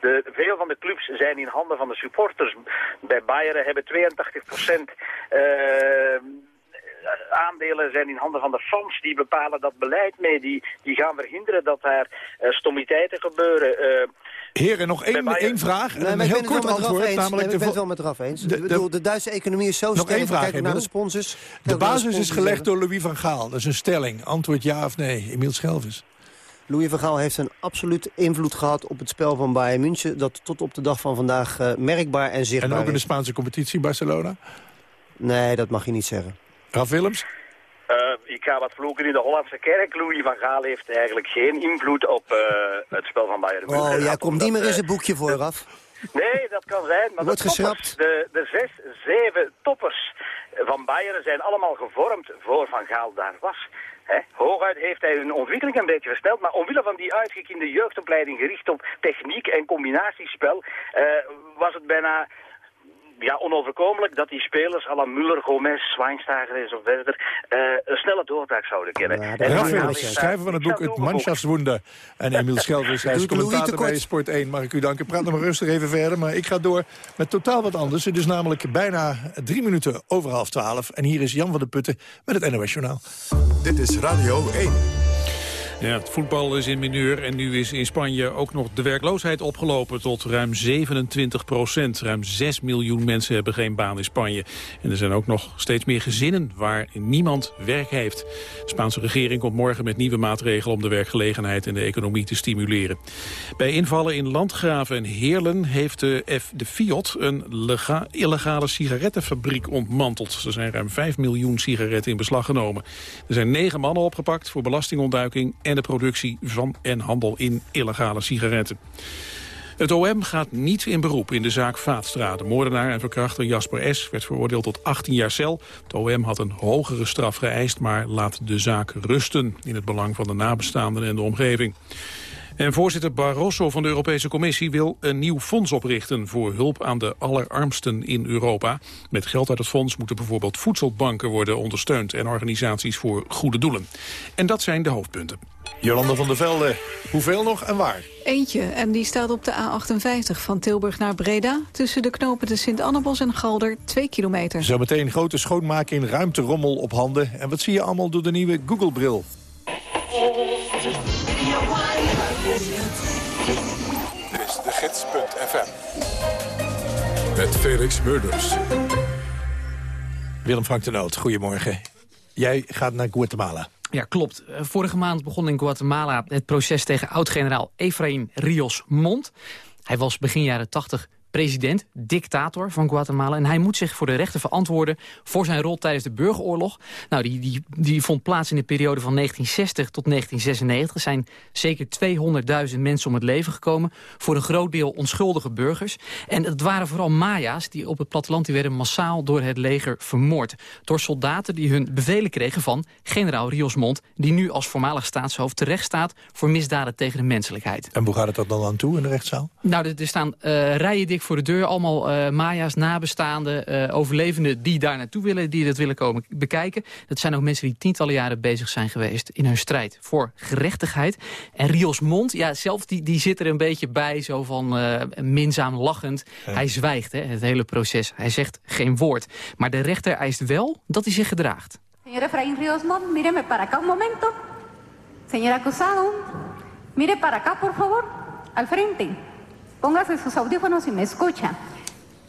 de, Veel van de clubs zijn in handen van de supporters. Bij Bayern hebben 82% aandelen zijn in handen van de fans. Die bepalen dat beleid mee. Die, die gaan verhinderen dat daar eh, stommiteiten gebeuren. Eh, Heren, nog één, één vraag. En Nee, een heel ben het kort wel met Raf antwoord. eens. Namelijk Nee, ik ben het de, wel met Raf eens. de- Ik bedoel, de Duitse economie is zo Nog sterk. één vraag, Kijk ook naar de sponsors. de basis is gelegd door Louis van Gaal. Dat is een stelling. Antwoord ja of nee. Emiel Schelvis. Louis van Gaal heeft een absoluut invloed gehad op het spel van Bayern München... dat tot op de dag van vandaag eh, merkbaar en En zichtbaar ook in de. Spaanse competitie, Barcelona. Nee, dat mag je niet zeggen. Raf Willems. Eh, ik ga wat vloeken in de Hollandse kerk. Louis van Gaal heeft eigenlijk geen invloed op eh, het spel van Bayern München. Oh, jij komt niet meer in eh, zijn boekje voor, Raf. Nee, dat kan zijn. Maar Wordt de, toppers, de, de zes, zeven toppers van Bayern zijn allemaal gevormd voor Van Gaal daar was. Hè? Hooguit heeft hij hun ontwikkeling een beetje versneld, maar omwille van die uitgekiende jeugdopleiding gericht op techniek en combinatiespel, was het bijna ja, onoverkomelijk dat die spelers à la Müller, Gomez, Schweinsteiger en zo verder eh, een snelle doorbraak zouden kennen. Ja, En schrijver van het boek Het. Mannschaftswunder. En Emiel Schelvis, hij is commentator bij Sport 1. Mag ik u danken. Praat nog maar rustig even verder. Maar ik ga door met totaal wat anders. Het is namelijk bijna drie minuten over half twaalf. En hier is Jan van der Putten met het NOS Journaal. Dit is Radio 1. Ja, het voetbal is in mineur en nu is in Spanje ook nog de werkloosheid opgelopen tot ruim 27 procent. Ruim 6 miljoen mensen hebben geen baan in Spanje. En er zijn ook nog steeds meer gezinnen waar niemand werk heeft. De Spaanse regering komt morgen met nieuwe maatregelen om de werkgelegenheid en de economie te stimuleren. Bij invallen in Landgraven en Heerlen heeft de, F, de Fiat een lega- illegale sigarettenfabriek ontmanteld. Er zijn ruim 5 miljoen sigaretten in beslag genomen. Er zijn negen mannen opgepakt voor belastingontduiking de productie van en handel in illegale sigaretten. Het OM gaat niet in beroep in de zaak Vaatstra. De moordenaar en verkrachter Jasper S. werd veroordeeld tot 18 jaar cel. Het OM had een hogere straf geëist, maar laat de zaak rusten... in het belang van de nabestaanden en de omgeving. En voorzitter Barroso van de Europese Commissie wil een nieuw fonds oprichten voor hulp aan de allerarmsten in Europa. Met geld uit het fonds moeten bijvoorbeeld voedselbanken worden ondersteund en organisaties voor goede doelen. En dat zijn de hoofdpunten. Jolanda van der Velde, hoeveel nog en waar? Eentje, en die staat op de A58 van Tilburg naar Breda... tussen de knopen de Sint-Annebos en Galder, 2 kilometer. Zometeen grote schoonmaking, ruimterommel op handen. En wat zie je allemaal door de nieuwe Google-bril? gids.fm. Met Felix Murders. Willem Frank de Noot, goedemorgen. Jij gaat naar Guatemala. Ja, klopt. Eh, Vorige maand begon in Guatemala het proces tegen oud-generaal Efraín Rios Mont. Hij was begin jaren 80 president, dictator van Guatemala. En hij moet zich voor de rechten verantwoorden voor zijn rol tijdens de burgeroorlog. Nou, die, die, die vond plaats in de periode van 1960 tot 1996. Er zijn zeker 200.000 mensen om het leven gekomen. Voor een groot deel onschuldige burgers. En het waren vooral Maya's die op het platteland die werden massaal door het leger vermoord. Door soldaten die hun bevelen kregen van generaal Rios Mont... die nu als voormalig staatshoofd terecht staat voor misdaden tegen de menselijkheid. En hoe gaat het dat dan aan toe in de rechtszaal? Nou, er, er staan eh, rijen dik voor de deur. Allemaal eh Maya's, nabestaanden, eh, overlevenden die daar naartoe willen. Die dat willen komen bekijken. Dat zijn ook mensen die tientallen jaren bezig zijn geweest... in hun strijd voor gerechtigheid. En Rios Mont, ja, zelf die, die zit er een beetje bij. Zo van eh, minzaam lachend. Hij zwijgt, hè, het hele proces. Hij zegt geen woord. Maar de rechter eist wel dat hij zich gedraagt. Señor Efraín Ríos Montt, míreme para acá un momento. Señor acusado, mire para acá, por favor, al frente. Póngase sus audífonos y me escucha.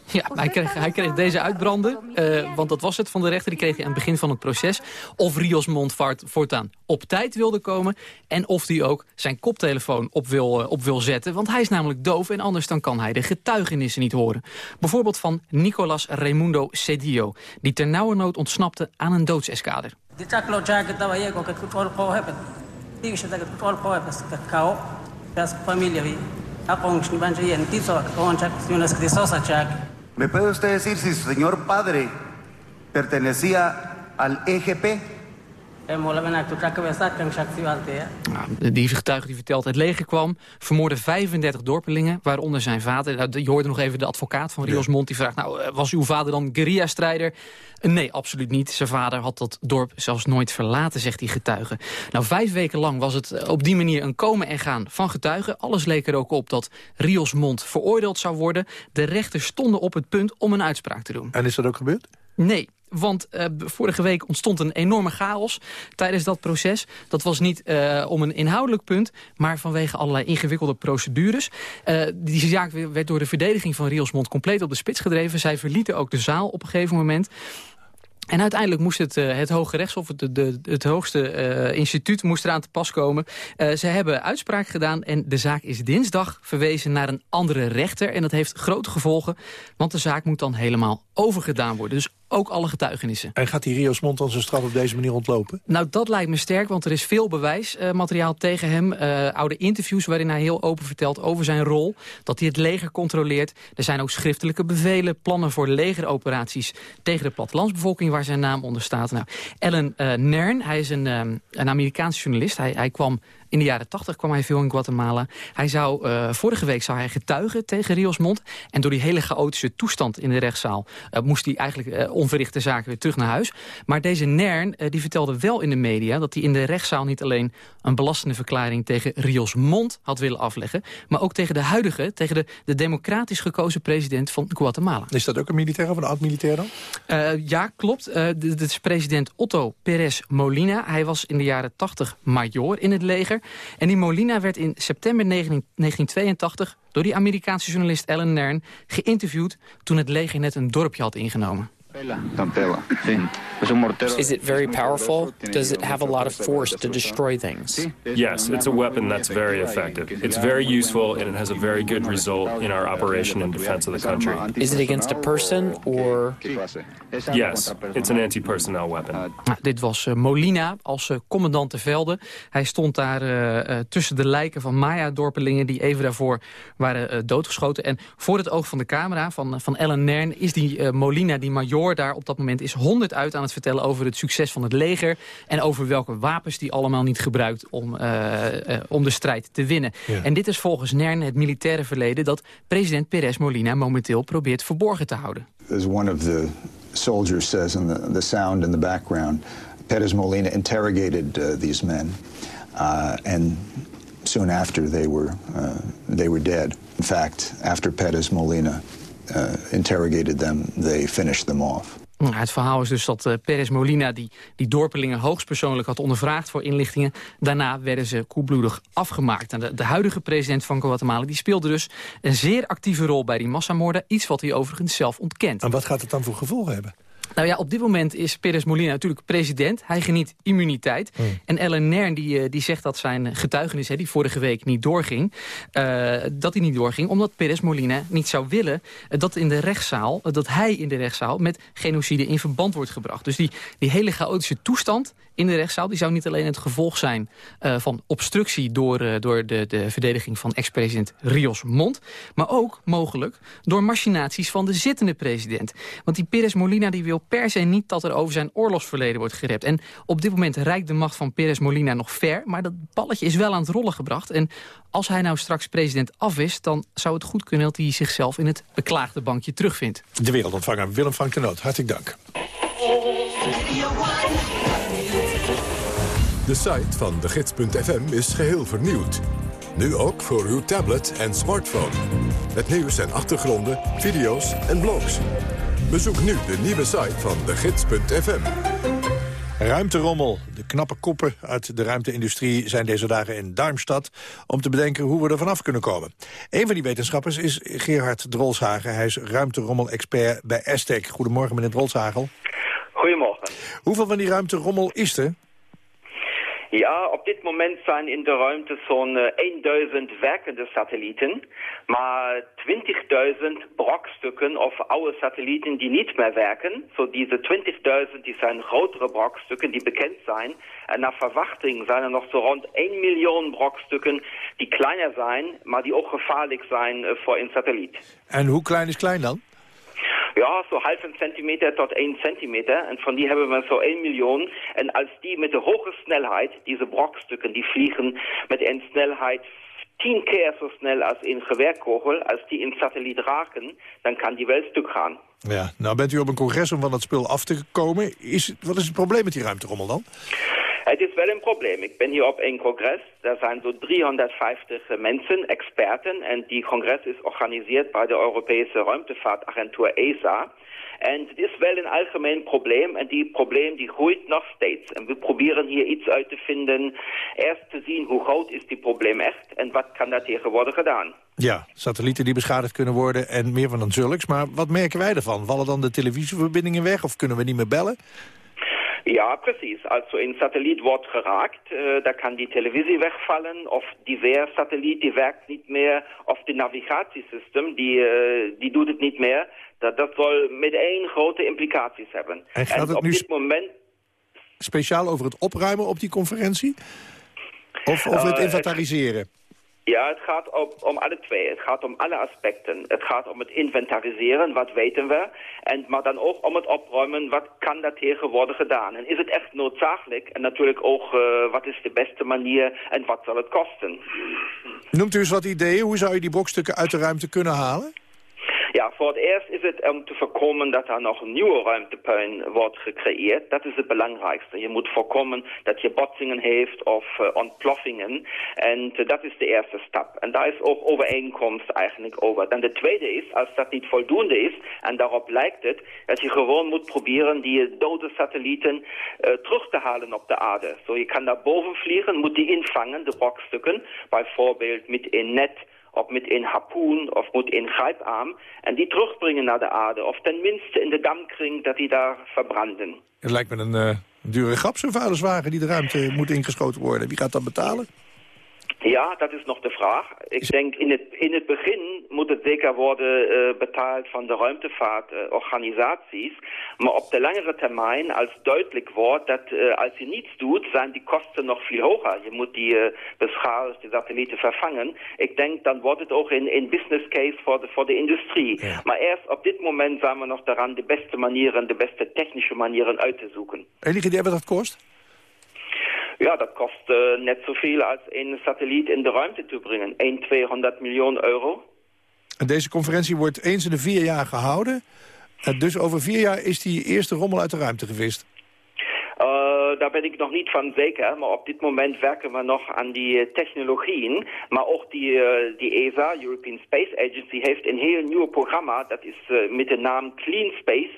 Ja, hij kreeg, hij kreeg deze uitbranden, eh, want dat was het van de rechter. Die kreeg hij aan het begin van het proces. Of Rios Montfort voortaan op tijd wilde komen... en of hij ook zijn koptelefoon op wil, eh, op wil zetten. Want hij is namelijk doof en anders dan kan hij de getuigenissen niet horen. Bijvoorbeeld van Nicolas Raimundo Cedillo... die ternauwernood ontsnapte aan een doodseskader. ¿Me puede usted decir si su señor padre pertenecía al EGP? Die getuige die vertelt het leger kwam, vermoorde 35 dorpelingen, waaronder zijn vader. Nou, Je hoorde nog even de advocaat van Rios Mont, die vraagt... nou, eh, was uw vader dan guerrilla-strijder? Eh, Nee, absoluut niet. Zijn vader had dat dorp zelfs nooit verlaten, zegt die getuige. Nou, vijf weken lang was het eh, op die manier een komen en gaan van getuigen. Alles leek er ook op dat Rios Mont veroordeeld zou worden. De rechters stonden op het punt om een uitspraak te doen. En is dat ook gebeurd? Nee, want eh, vorige week ontstond een enorme chaos tijdens dat proces. Dat was niet eh, om een inhoudelijk punt, maar vanwege allerlei ingewikkelde procedures. Eh, die zaak werd door de verdediging van Rielsmond compleet op de spits gedreven. Zij verlieten ook de zaal op een gegeven moment. En uiteindelijk moest het, het Hoge Rechtshof, het, de, het hoogste instituut, moest eraan te pas komen. Ze hebben uitspraak gedaan en de zaak is dinsdag verwezen naar een andere rechter. En dat heeft grote gevolgen, want de zaak moet dan helemaal overgedaan worden. Dus ook alle getuigenissen. En gaat die Rios Mont dan zijn straf op deze manier ontlopen? Nou, dat lijkt me sterk, want er is veel bewijsmateriaal tegen hem. Eh, oude interviews waarin hij heel open vertelt over zijn rol. Dat hij het leger controleert. Er zijn ook schriftelijke bevelen, plannen voor legeroperaties... tegen de plattelandsbevolking waar zijn naam onder staat. Nou, Ellen eh, Nern, hij is een, ehm, een Amerikaanse journalist. Hij, hij kwam in de jaren 80 kwam hij veel in Guatemala. Hij zou, eh, vorige week zou hij getuigen tegen Rios Mont. En door die hele chaotische toestand in de rechtszaal... eh, moest hij eigenlijk eh, onverrichte zaken weer terug naar huis. Maar deze Nern die vertelde wel in de media... dat hij in de rechtszaal niet alleen een belastende verklaring... tegen Rios Mont had willen afleggen... maar ook tegen de huidige, tegen de, de democratisch gekozen president van Guatemala. Is dat ook een militair of een oud-militair dan? Ja, klopt. Dit dit is president Otto Perez Molina. Hij was in de jaren 80 major in het leger. En die Molina werd in september 19 1982 door die Amerikaanse journalist Ellen Nern geïnterviewd toen het leger net een dorpje had ingenomen. Is it very powerful? Does it have a lot of force to destroy things? Yes, it's a weapon that's very effective. It's very useful and it has a very good result in our operation in defense of the country. Is it against a person or? Yes, it's an anti-personnel weapon. Nou, dit was eh, Molina als eh, commandant te velden. Hij stond daar eh, tussen de lijken van Maya-dorpelingen... die even daarvoor waren doodgeschoten. En voor het oog van de camera van, van Ellen Nern... is die Molina, die major daar op dat moment... is honderd uit aan het vertellen over het succes van het leger... en over welke wapens die allemaal niet gebruikt om, eh, eh, om de strijd te winnen. Ja. En dit is volgens Nern het militaire verleden... dat president Perez Molina momenteel probeert verborgen te houden. As one of the soldiers says in the, the sound in the background, Perez Molina interrogated uh, these men, uh, and soon after they were, uh, they were dead. In fact, after Perez Molina interrogated them, they finished them off. Nou, Het verhaal is dus dat eh, Perez Molina die, die dorpelingen hoogstpersoonlijk had ondervraagd voor inlichtingen. Daarna werden ze koelbloedig afgemaakt. En de, de huidige president van Guatemala die speelde dus een zeer actieve rol bij die massamoorden. Iets wat hij overigens zelf ontkent. En wat gaat het dan voor gevolgen hebben? Nou ja, op dit moment is Perez Molina natuurlijk president. Hij geniet immuniteit. En Ellen Nern die, eh, die zegt dat zijn getuigenis, hè, die vorige week niet doorging... eh, dat hij niet doorging omdat Perez Molina niet zou willen... eh, dat, in de rechtszaal, eh, dat hij in de rechtszaal met genocide in verband wordt gebracht. Dus die, die hele chaotische toestand in de rechtszaal... die zou niet alleen het gevolg zijn eh, van obstructie... door, eh, door de, de verdediging van ex-president Rios Mont... maar ook mogelijk door machinaties van de zittende president. Want die Perez Molina die wil per se niet dat er over zijn oorlogsverleden wordt gerept. En op dit moment reikt de macht van Perez Molina nog ver... maar dat balletje is wel aan het rollen gebracht. En als hij nou straks president af is... dan zou het goed kunnen dat hij zichzelf in het beklaagde bankje terugvindt. De wereldontvanger Willem Frank de Noot, hartelijk dank. De site van de gids.fm is geheel vernieuwd. Nu ook voor uw tablet en smartphone. Met nieuws en achtergronden, video's en blogs. Bezoek nu de nieuwe site van de gids.fm. Ruimterommel. De knappe koppen uit de ruimteindustrie zijn deze dagen in Darmstad... om te bedenken hoe we er vanaf kunnen komen. Een van die wetenschappers is Gerhard Drolshagen. Hij is ruimterommel-expert bij Estec. Goedemorgen, meneer Drolshagel. Goedemorgen. Hoeveel van die ruimterommel is er? Ja, op dit moment zijn in de ruimte zo'n uh, 1000 werkende satellieten, maar 20.000 brokstukken of oude satellieten die niet meer werken. Zo deze 20.000 die zijn grotere brokstukken die bekend zijn. En naar verwachting zijn er nog zo rond 1 miljoen brokstukken die kleiner zijn, maar die ook gevaarlijk zijn uh, voor een satelliet. En hoe klein is klein dan? Ja, so half een centimeter tot 1 centimeter. En van die hebben we zo 1 miljoen. En als die met de hoge snelheid, deze brokstukken, die vliegen met een snelheid tien keer zo snel als een geweerkogel, als die een satelliet raken, dan kan die wel stuk gaan. Ja, nou bent u op een congres om van dat spul af te komen. Is, wat is het probleem met die ruimterommel dan? Het is wel een probleem. Ik ben hier op een congres. Er zijn zo 350 mensen, experten. En die congres is georganiseerd bij de Europese Ruimtevaartagentuur ESA. En het is wel een algemeen probleem en die probleem die groeit nog steeds. En we proberen hier iets uit te vinden. Eerst te zien hoe groot is die probleem echt en wat kan daar tegen worden gedaan. Ja, satellieten die beschadigd kunnen worden en meer van dan zulks. Maar wat merken wij ervan? Vallen dan de televisieverbindingen weg of kunnen we niet meer bellen? Ja, precies. Also een satelliet wordt geraakt, uh, daar kan die televisie wegvallen of die weersatelliet die werkt niet meer of de navigatiesysteem die, uh, die doet het niet meer. Dat, dat zal met één grote implicaties hebben. En gaat het op nu dit moment... speciaal over het opruimen op die conferentie? Of, of het Uh, inventariseren? Ja, het gaat op, om alle twee. Het gaat om alle aspecten. Het gaat om het inventariseren, wat weten we. En, maar dan ook om het opruimen, wat kan daar tegen worden gedaan. En is het echt noodzakelijk? En natuurlijk ook, uh, wat is de beste manier en wat zal het kosten? Noemt u eens wat ideeën? Hoe zou je die brokstukken uit de ruimte kunnen halen? Ja, voor het eerst is het om te voorkomen dat er nog een nieuwe ruimtepuin wordt gecreëerd. Dat is het belangrijkste. Je moet voorkomen dat je botsingen heeft of uh, ontploffingen. En uh, dat is de eerste stap. En daar is ook overeenkomst eigenlijk over. Dan de tweede is, als dat niet voldoende is, en daarop lijkt het, dat je gewoon moet proberen die dode satellieten uh, terug te halen op de aarde. Zo je kan daar boven vliegen, moet die invangen, de brokstukken, bijvoorbeeld met een net of met een harpoen of met een grijparm en die terugbrengen naar de aarde. Of tenminste in de dampkring dat die daar verbranden. Het lijkt me een uh, dure grap, zo'n vuilniswagen die de ruimte moet ingeschoten worden. Wie gaat dat betalen? Ja, dat is nog de vraag. Ik denk in het, in het begin moet het zeker worden uh, betaald van de ruimtevaartorganisaties. Maar op de langere termijn, als duidelijk wordt dat uh, als je niets doet, zijn die kosten nog veel hoger. Je moet die uh, beschadigde satellieten vervangen. Ik denk, dan wordt het ook een, een business case voor de, voor de industrie. Ja. Maar eerst op dit moment zijn we nog daran de beste manieren, de beste technische manieren uit te zoeken. Enig idee wat dat kost? Ja, dat kost uh, net zoveel als een satelliet in de ruimte te brengen. 1, 200 miljoen euro. En deze conferentie wordt eens in de vier jaar gehouden. En dus over vier jaar is die eerste rommel uit de ruimte gevist. Uh, daar ben ik nog niet van zeker, maar op dit moment werken we nog aan die technologieën. Maar ook die, uh, die ESA, European Space Agency, heeft een heel nieuw programma. Dat is met de naam Clean Space.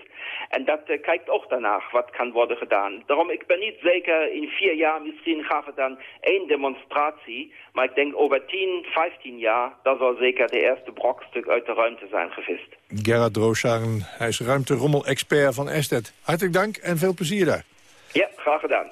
En dat uh, kijkt ook danach wat kan worden gedaan. Daarom, ik ben niet zeker, in vier jaar misschien gaan we dan één demonstratie. Maar ik denk over 10, 15 jaar, dat zal zeker de eerste brokstuk uit de ruimte zijn gevist. Gerard Drooshagen, hij is ruimterommel-expert van Estet. Hartelijk dank en veel plezier daar. Ja, graag gedaan.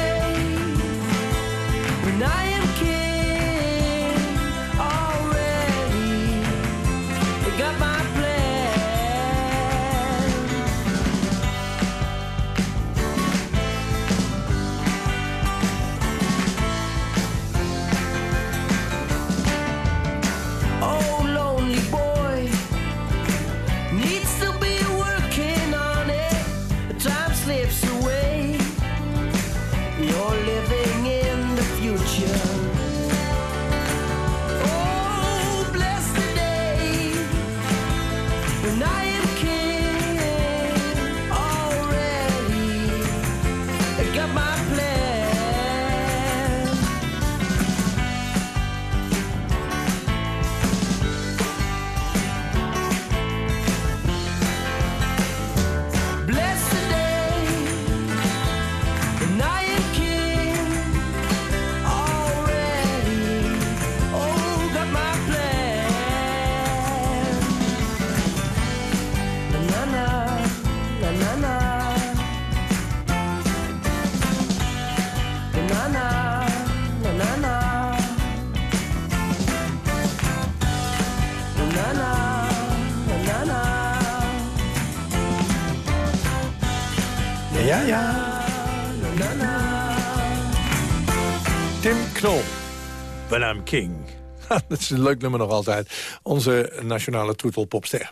Dat is een leuk nummer nog altijd. Onze nationale troetelpopster.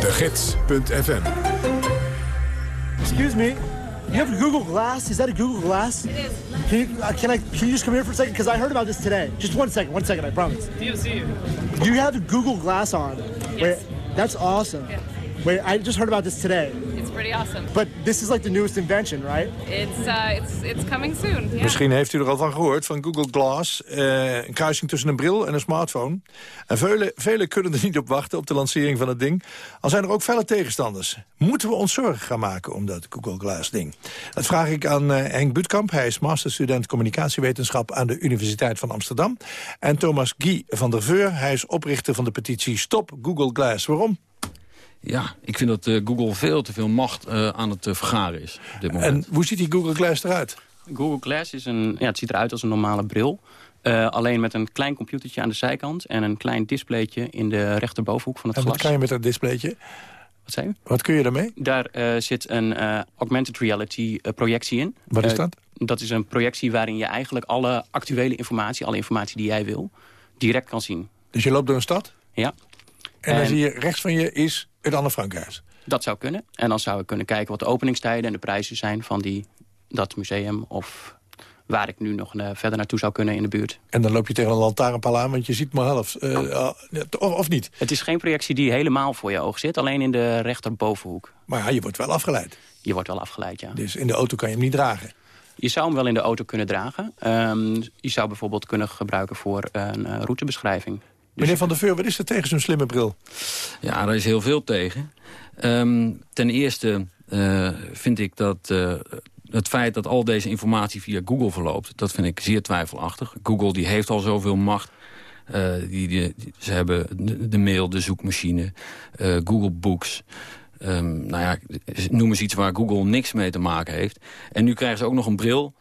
De Gids.fm Excuse me. You have Google Glass? Is that a Google Glass? It is. Can you, uh, can, I, can you just come here for a second? Because I heard about this today. Just one second, one second, I promise. Do you see you? You have a Google Glass on. Yes. Wait, that's awesome. Yeah. Wait, I just heard about this today. Pretty awesome. But this is like the newest invention, right? It's uh, it's it's coming soon. Yeah. Misschien heeft u er al van gehoord, van Google Glass. eh, een kruising tussen een bril en een smartphone. En velen vele kunnen er niet op wachten op de lancering van het ding. Al zijn er ook felle tegenstanders. Moeten we ons zorgen gaan maken om dat Google Glass ding? Dat vraag ik aan eh, Henk Buutkamp. Hij is masterstudent communicatiewetenschap aan de Universiteit van Amsterdam. En Thomas Guy van der Veur. Hij is oprichter van de petitie Stop Google Glass. Waarom? Ja, ik vind dat eh, Google veel te veel macht eh, aan het eh, vergaren is op dit moment. En hoe ziet die Google Glass eruit? Google Glass is een, ja, het ziet eruit als een normale bril. Eh, alleen met een klein computertje aan de zijkant en een klein displaytje in de rechterbovenhoek van het En wat glas. kan je met dat displaytje? Wat zei u? Wat kun je daarmee? Daar eh, zit een eh, augmented reality projectie in. Wat is dat? dat is een projectie waarin je eigenlijk alle actuele informatie, alle informatie die jij wil, direct kan zien. Dus je loopt door een stad? Ja. En, dan zie je rechts van je is het Anne Frankhuis. Dat zou kunnen. En dan zou ik kunnen kijken wat de openingstijden en de prijzen zijn van die, dat museum. Of waar ik nu nog eh, verder naartoe zou kunnen in de buurt. En dan loop je tegen een lantaarnpaal aan, want je ziet maar half. Eh, of niet? Het is geen projectie die helemaal voor je oog zit. Alleen in de rechterbovenhoek. Maar ja, je wordt wel afgeleid. Je wordt wel afgeleid, ja. Dus in de auto kan je hem niet dragen. Je zou hem wel in de auto kunnen dragen. Ehm, je zou bijvoorbeeld kunnen gebruiken voor een eh, routebeschrijving. Meneer Van der Veur, wat is er tegen zo'n slimme bril? Ja, daar is heel veel tegen. Ehm, ten eerste eh, vind ik dat eh, het feit dat al deze informatie via Google verloopt... dat vind ik zeer twijfelachtig. Google die heeft al zoveel macht. Eh, die, ze hebben de, mail, de zoekmachine, Google Books... Ehm, nou ja, noem eens iets waar Google niks mee te maken heeft. En nu krijgen ze ook nog een bril...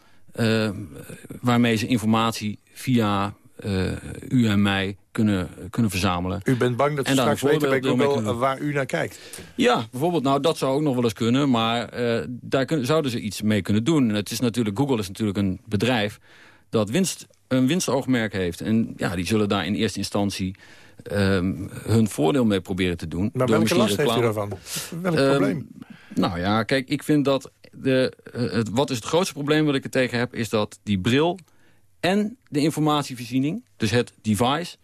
waarmee ze informatie via eh, u en mij kunnen, kunnen verzamelen. U bent bang dat ze straks weten kunnen eh, waar u naar kijkt. ja, bijvoorbeeld, nou dat zou ook nog wel eens kunnen, maar eh, daar kunnen, zouden ze iets mee kunnen doen. En het is natuurlijk, Google is natuurlijk een bedrijf dat winst, een winstoogmerk heeft. En ja, die zullen daar in eerste instantie ehm, hun voordeel mee proberen te doen. Maar welke last heeft u daarvan? Welk Ehm, probleem? Nou ja, kijk, ik vind dat... De, het, wat is het grootste probleem wat ik er tegen heb... is dat die bril en de informatievoorziening... dus het device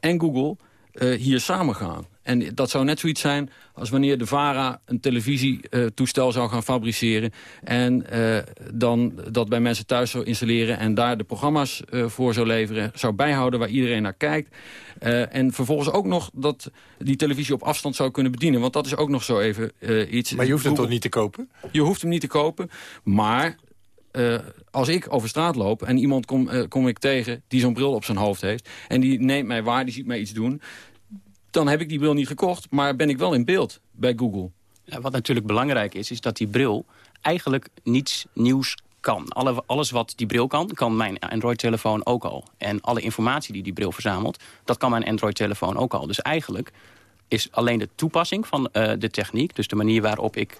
en Google eh, hier samen gaan. En dat zou net zoiets zijn als wanneer de VARA een televisietoestel zou gaan fabriceren... en eh, dan dat bij mensen thuis zou installeren... en daar de programma's eh, voor zou leveren, zou bijhouden waar iedereen naar kijkt. En vervolgens ook nog dat die televisie op afstand zou kunnen bedienen. Want dat is ook nog zo even iets... Maar je hoeft hem toch niet te kopen? je hoeft hem niet te kopen, maar eh, als ik over straat loop en iemand kom, eh, kom ik tegen die zo'n bril op zijn hoofd heeft... en die neemt mij waar, die ziet mij iets doen... dan heb ik die bril niet gekocht, maar ben ik wel in beeld bij Google. Ja, wat natuurlijk belangrijk is, is dat die bril eigenlijk niets nieuws kan. Alle, alles wat die bril kan, kan mijn Android-telefoon ook al. En alle informatie die die bril verzamelt, dat kan mijn Android-telefoon ook al. Dus eigenlijk is alleen de toepassing van eh, de techniek... dus de manier waarop ik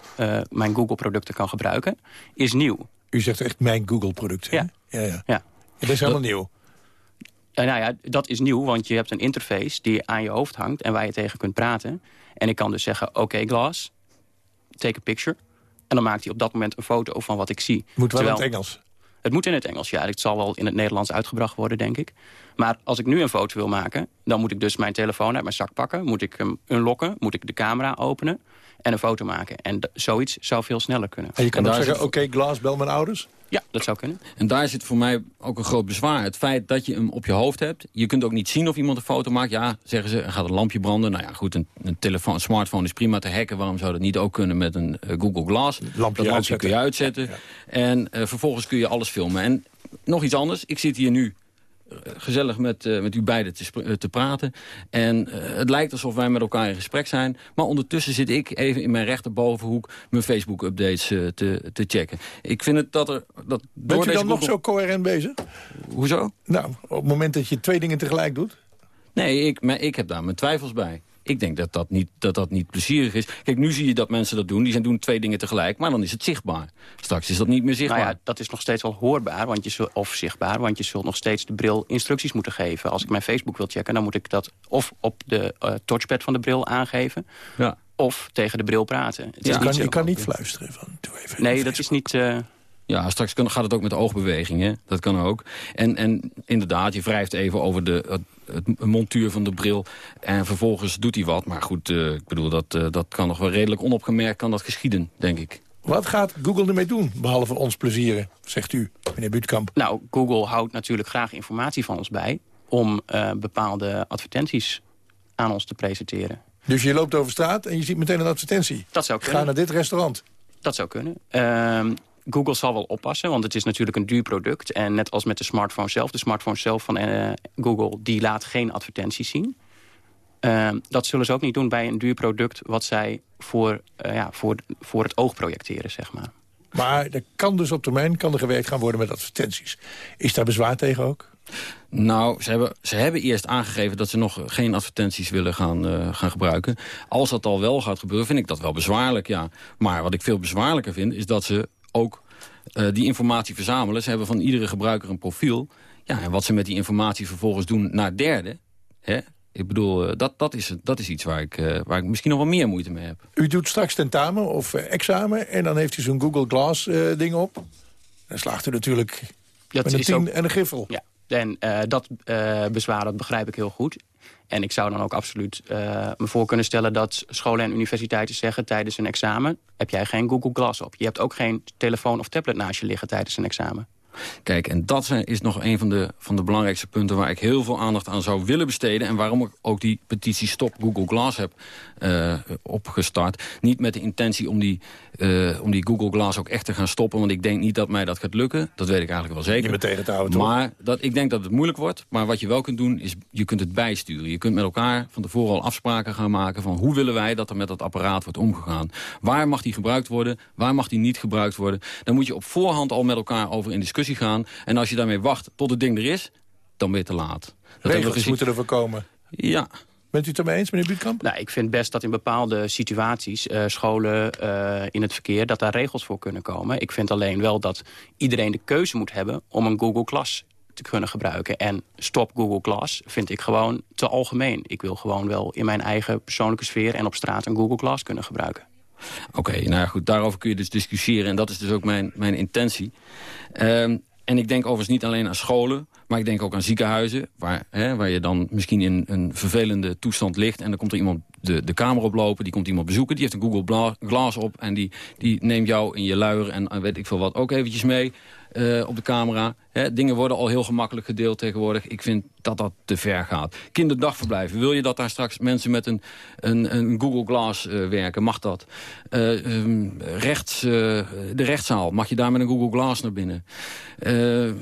mijn Google-producten kan gebruiken, is nieuw. U zegt echt mijn Google-product, hè? Ja. Ja, ja. Ja. Dat is helemaal nieuw. Eh, nou ja, dat is nieuw, want je hebt een interface die aan je hoofd hangt... en waar je tegen kunt praten. En ik kan dus zeggen, oké Glass, take a picture. En dan maakt hij op dat moment een foto van wat ik zie. Moet wel in het Engels. Het moet in het Engels, ja. Het zal wel in het Nederlands uitgebracht worden, denk ik. Maar als ik nu een foto wil maken... dan moet ik dus mijn telefoon uit mijn zak pakken. Moet ik hem unlocken, moet ik de camera openen... en een foto maken. En zoiets zou veel sneller kunnen. En je kan En ook zeggen, oké, Glass, bel mijn ouders. Ja, dat zou kunnen. En daar zit voor mij ook een groot bezwaar. Het feit dat je hem op je hoofd hebt. Je kunt ook niet zien of iemand een foto maakt. Ja, zeggen ze, er gaat een lampje branden. Nou ja, goed, een, een, telefoon, een smartphone is prima te hacken. Waarom zou dat niet ook kunnen met een eh, Google Glass? Lampje dat lampje uitzetten. kun je uitzetten. En eh, vervolgens kun je alles filmen. En nog iets anders. Ik zit hier nu gezellig met, eh, met u beiden te, eh, te praten. En eh, het lijkt alsof wij met elkaar in gesprek zijn. Maar ondertussen zit ik even in mijn rechterbovenhoek... mijn Facebook-updates te, te checken. Ik vind het dat er... Dat door Bent u dan nog zo coherent bezig? Hoezo? Nou, op het moment dat je twee dingen tegelijk doet. Nee, ik, maar ik heb daar mijn twijfels bij. Ik denk dat dat, niet, dat dat niet plezierig is. Kijk, nu zie je dat mensen dat doen. Die zijn doen twee dingen tegelijk, maar dan is het zichtbaar. Straks is dat niet meer zichtbaar. Nou ja, dat is nog steeds wel hoorbaar want je zult, of zichtbaar. Want je zult nog steeds de bril instructies moeten geven. Als ik mijn Facebook wil checken, dan moet ik dat of op de uh, touchpad van de bril aangeven. Ja. Of tegen de bril praten. Het is kan, je kan niet fluisteren van, doe even Nee, dat is niet... Uh, ja, straks kan, gaat het ook met oogbewegingen. Dat kan ook. En, en inderdaad, je wrijft even over de, het, montuur van de bril. En vervolgens doet hij wat. Maar goed, uh, ik bedoel, dat, uh, dat kan nog wel redelijk onopgemerkt kan dat geschieden, denk ik. Wat gaat Google ermee doen, behalve ons plezieren, zegt u, meneer Buutkamp? Nou, Google houdt natuurlijk graag informatie van ons bij... om uh, bepaalde advertenties aan ons te presenteren. Dus je loopt over straat en je ziet meteen een advertentie? Dat zou kunnen. Ga naar dit restaurant? Dat zou kunnen. Google zal wel oppassen, want het is natuurlijk een duur product. En net als met de smartphone zelf, de smartphone zelf van uh, Google... die laat geen advertenties zien. Uh, dat zullen ze ook niet doen bij een duur product... wat zij voor, uh, ja, voor, voor het oog projecteren, zeg maar. Maar er kan dus op termijn kan er gewerkt gaan worden met advertenties. Is daar bezwaar tegen ook? Nou, ze hebben, ze hebben eerst aangegeven dat ze nog geen advertenties willen gaan, uh, gaan gebruiken. Als dat al wel gaat gebeuren, vind ik dat wel bezwaarlijk, ja. Maar wat ik veel bezwaarlijker vind, is dat ze ook uh, die informatie verzamelen. Ze hebben van iedere gebruiker een profiel. Ja, en wat ze met die informatie vervolgens doen naar derden... Hè, ik bedoel, uh, dat, dat, is, dat is iets waar ik, uh, waar ik misschien nog wel meer moeite mee heb. U doet straks tentamen of examen en dan heeft u zo'n Google Glass ding op. Dan slaagt u natuurlijk dat met een is tien ook... en een griffel. Ja, en uh, dat uh, bezwaar dat begrijp ik heel goed. En ik zou dan ook absoluut uh, me voor kunnen stellen dat scholen en universiteiten zeggen... tijdens een examen heb jij geen Google Glass op. Je hebt ook geen telefoon of tablet naast je liggen tijdens een examen. Kijk, en dat is nog een van de, van de belangrijkste punten... waar ik heel veel aandacht aan zou willen besteden... en waarom ik ook die petitie Stop Google Glass heb uh, opgestart. Niet met de intentie om die, uh, om die Google Glass ook echt te gaan stoppen... want ik denk niet dat mij dat gaat lukken. Dat weet ik eigenlijk wel zeker. Niet houden, Maar dat, ik denk dat het moeilijk wordt. Maar wat je wel kunt doen, is je kunt het bijsturen. Je kunt met elkaar van tevoren al afspraken gaan maken... van hoe willen wij dat er met dat apparaat wordt omgegaan. Waar mag die gebruikt worden? Waar mag die niet gebruikt worden? Dan moet je op voorhand al met elkaar over in discussie gaan. En als je daarmee wacht tot het ding er is, dan ben je te laat. Dat Regels moeten er voorkomen. Ja. Bent u het ermee eens, meneer Buutkamp? Nou, ik vind best dat in bepaalde situaties, uh, scholen uh, in het verkeer... dat daar regels voor kunnen komen. Ik vind alleen wel dat iedereen de keuze moet hebben om een Google Class te kunnen gebruiken. En stop Google Class vind ik gewoon te algemeen. Ik wil gewoon wel in mijn eigen persoonlijke sfeer en op straat een Google Class kunnen gebruiken. Oké, okay, nou goed, daarover kun je dus discussiëren. En dat is dus ook mijn, mijn intentie. Um, en ik denk overigens niet alleen aan scholen, maar ik denk ook aan ziekenhuizen... waar, hè, waar je dan misschien in een vervelende toestand ligt... en dan komt er iemand de, de kamer oplopen, die komt iemand bezoeken... die heeft een Google Glass op en die, die neemt jou in je luier... en weet ik veel wat ook eventjes mee uh, op de camera. Hè, dingen worden al heel gemakkelijk gedeeld tegenwoordig. Ik vind dat dat te ver gaat. Kinderdagverblijven, wil je dat daar straks mensen met een, een, een Google Glass uh, werken? Mag dat? Uh, um, rechts, de rechtszaal, mag je daar met een Google Glass naar binnen?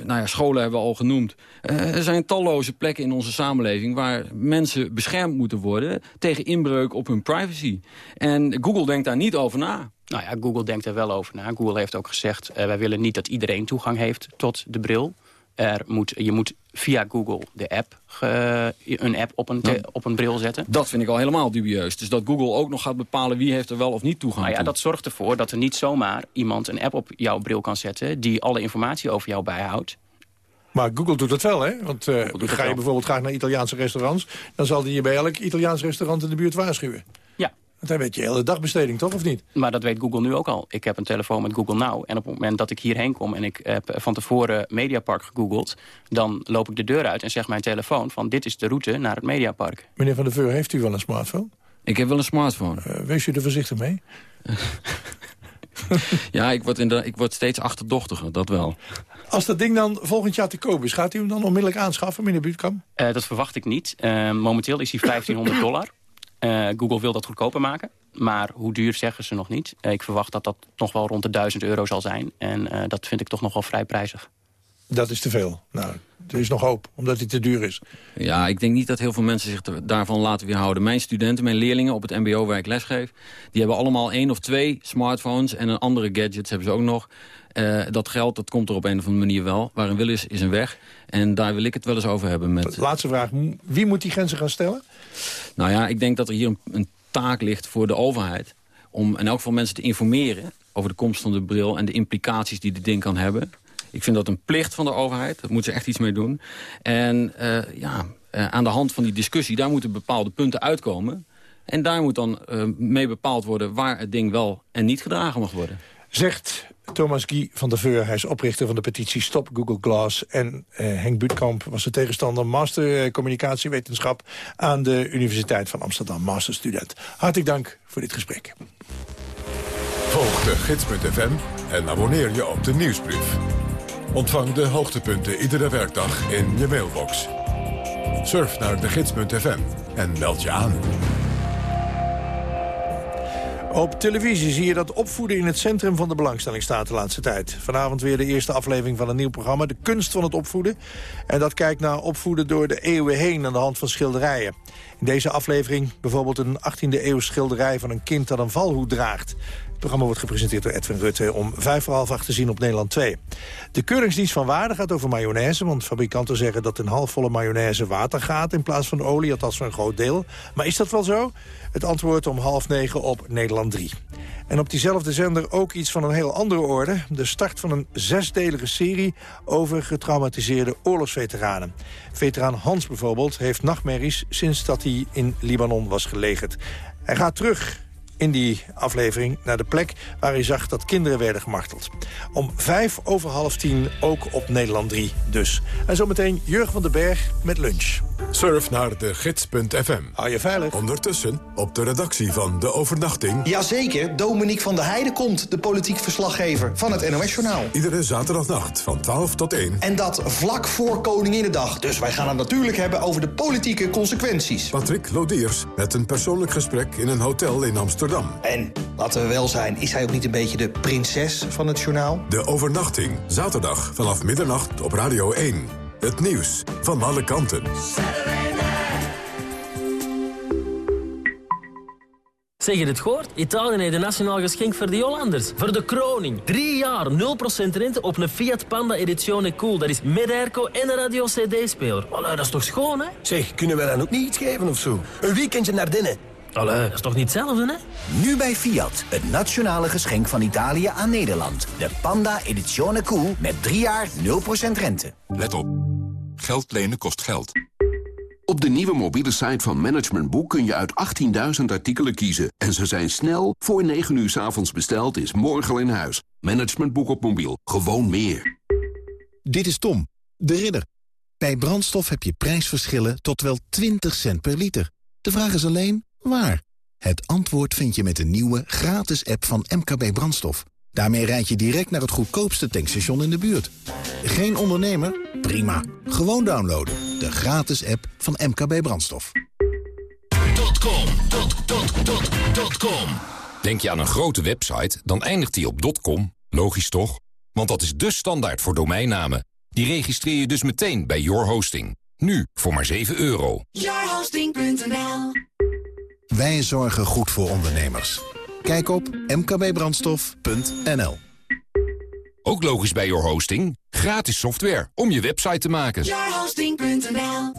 nou ja, scholen hebben we al genoemd. er zijn talloze plekken in onze samenleving... waar mensen beschermd moeten worden tegen inbreuk op hun privacy. En Google denkt daar niet over na. Nou ja, Google denkt er wel over na. Google heeft ook gezegd, uh, wij willen niet dat iedereen toegang heeft tot de bril. Er moet, je moet via Google de app, ge, een app op een, te, op een bril zetten. Dat vind ik al helemaal dubieus. Dus dat Google ook nog gaat bepalen wie heeft er wel of niet toegang nou ja, toe. Dat zorgt ervoor dat er niet zomaar iemand een app op jouw bril kan zetten... die alle informatie over jou bijhoudt. Maar Google doet dat wel, hè? Want uh, ga je wel. bijvoorbeeld graag naar Italiaanse restaurants... dan zal die je bij elk Italiaans restaurant in de buurt waarschuwen. Ja. Want dan weet je hele dagbesteding, toch, of niet? Maar dat weet Google nu ook al. Ik heb een telefoon met Google Now. En op het moment dat ik hierheen kom en ik heb van tevoren Mediapark gegoogeld... dan loop ik de deur uit en zeg mijn telefoon van... dit is de route naar het Mediapark. Meneer Van der Veur, heeft u wel een smartphone? Ik heb wel een smartphone. Uh, wees u er voorzichtig mee? ja, ik word, in de, ik word steeds achterdochtiger, dat wel. Als dat ding dan volgend jaar te koop is, gaat u hem dan onmiddellijk aanschaffen, meneer Buurtkamp? Uh, dat verwacht ik niet. Uh, momenteel is hij 1500 dollar. Uh, Google wil dat goedkoper maken. Maar hoe duur zeggen ze nog niet. Uh, ik verwacht dat dat nog wel rond de 1000 euro zal zijn. En uh, dat vind ik toch nog wel vrij prijzig. Dat is te veel. Nou, er is nog hoop, omdat hij te duur is. Ja, ik denk niet dat heel veel mensen zich daarvan laten weerhouden. Mijn studenten, mijn leerlingen op het mbo waar ik lesgeef... die hebben allemaal één of twee smartphones en een andere gadgets hebben ze ook nog. Uh, dat geld, dat komt er op een of andere manier wel. Waar een wil is, is een weg. En daar wil ik het wel eens over hebben. Met... Laatste vraag. Wie moet die grenzen gaan stellen? Nou ja, ik denk dat er hier een, een taak ligt voor de overheid... om in elk geval mensen te informeren over de komst van de bril... en de implicaties die dit ding kan hebben. Ik vind dat een plicht van de overheid. Daar moeten ze echt iets mee doen. En uh, ja, uh, aan de hand van die discussie, daar moeten bepaalde punten uitkomen. En daar moet dan uh, mee bepaald worden waar het ding wel en niet gedragen mag worden. Zegt Thomas Guy van der Veur. Hij is oprichter van de petitie Stop Google Glass. En uh, Henk Buutkamp was de tegenstander master communicatiewetenschap... aan de Universiteit van Amsterdam, masterstudent. Hartelijk dank voor dit gesprek. Volg de gids.fm en abonneer je op de nieuwsbrief. Ontvang de hoogtepunten iedere werkdag in je mailbox. Surf naar de gids.fm en meld je aan. Op televisie zie je dat opvoeden in het centrum van de belangstelling staat de laatste tijd. Vanavond weer de eerste aflevering van een nieuw programma, De Kunst van het Opvoeden. En dat kijkt naar opvoeden door de eeuwen heen aan de hand van schilderijen. In deze aflevering bijvoorbeeld een 18e eeuw schilderij van een kind dat een valhoed draagt. Programma wordt gepresenteerd door Edwin Rutte om vijf voor half acht te zien op Nederland 2. De keuringsdienst van waarde gaat over mayonaise, want fabrikanten zeggen dat een halfvolle mayonaise water gaat in plaats van olie, althans voor een groot deel. Maar is dat wel zo? Het antwoord om half negen op Nederland 3. En op diezelfde zender ook iets van een heel andere orde. De start van een zesdelige serie over getraumatiseerde oorlogsveteranen. Veteraan Hans bijvoorbeeld heeft nachtmerries sinds dat hij in Libanon was gelegerd. Hij gaat terug in die aflevering naar de plek waar hij zag dat kinderen werden gemarteld. Om vijf over half tien ook op Nederland 3 dus. En zometeen Jurgen van den Berg met lunch. Surf naar de gids.fm. Hou je veilig. Ondertussen op de redactie van De Overnachting. Jazeker, Dominique van der Heijden komt, de politiek verslaggever van het NOS-journaal. Iedere zaterdagnacht van 12 tot 1. En dat vlak voor Koninginnedag. Dus wij gaan het natuurlijk hebben over de politieke consequenties. Patrick Lodiers met een persoonlijk gesprek in een hotel in Amsterdam. En, laten we wel zijn, is hij ook niet een beetje de prinses van het journaal? De Overnachting, zaterdag vanaf middernacht op Radio 1. Het nieuws van alle kanten. Zeg je het gehoord? Italië heeft een nationaal geschenk voor de Hollanders. Voor de kroning. Drie jaar, 0% rente op een Fiat Panda Edizione Cool. Dat is met airco en een radio-cd-speler. dat is toch schoon, hè? Zeg, kunnen we dan ook niet iets geven of zo? Een weekendje naar binnen. Allee, dat is toch niet hetzelfde, hè? Nu bij Fiat, het nationale geschenk van Italië aan Nederland. De Panda Edizione Cool met drie jaar 0% rente. Let op. Geld lenen kost geld. Op de nieuwe mobiele site van Management Boek kun je uit 18.000 artikelen kiezen. En ze zijn snel, voor 9 uur s avonds besteld, is morgen al in huis. Management Boek op mobiel, gewoon meer. Dit is Tom, de ridder. Bij brandstof heb je prijsverschillen tot wel 20 cent per liter. De vraag is alleen, waar? Het antwoord vind je met de nieuwe gratis app van MKB Brandstof. Daarmee rijd je direct naar het goedkoopste tankstation in de buurt. Geen ondernemer? Prima. Gewoon downloaden. De gratis app van MKB Brandstof. .com, dot, dot, dot, dot com. Denk je aan een grote website, dan eindigt die op .com. Logisch toch? Want dat is de standaard voor domeinnamen. Die registreer je dus meteen bij Your Hosting. Nu voor maar 7 euro. Yourhosting.nl Wij zorgen goed voor ondernemers. Kijk op mkbbrandstof.nl Ook logisch bij Your Hosting. Gratis software om je website te maken. Yourhosting.nl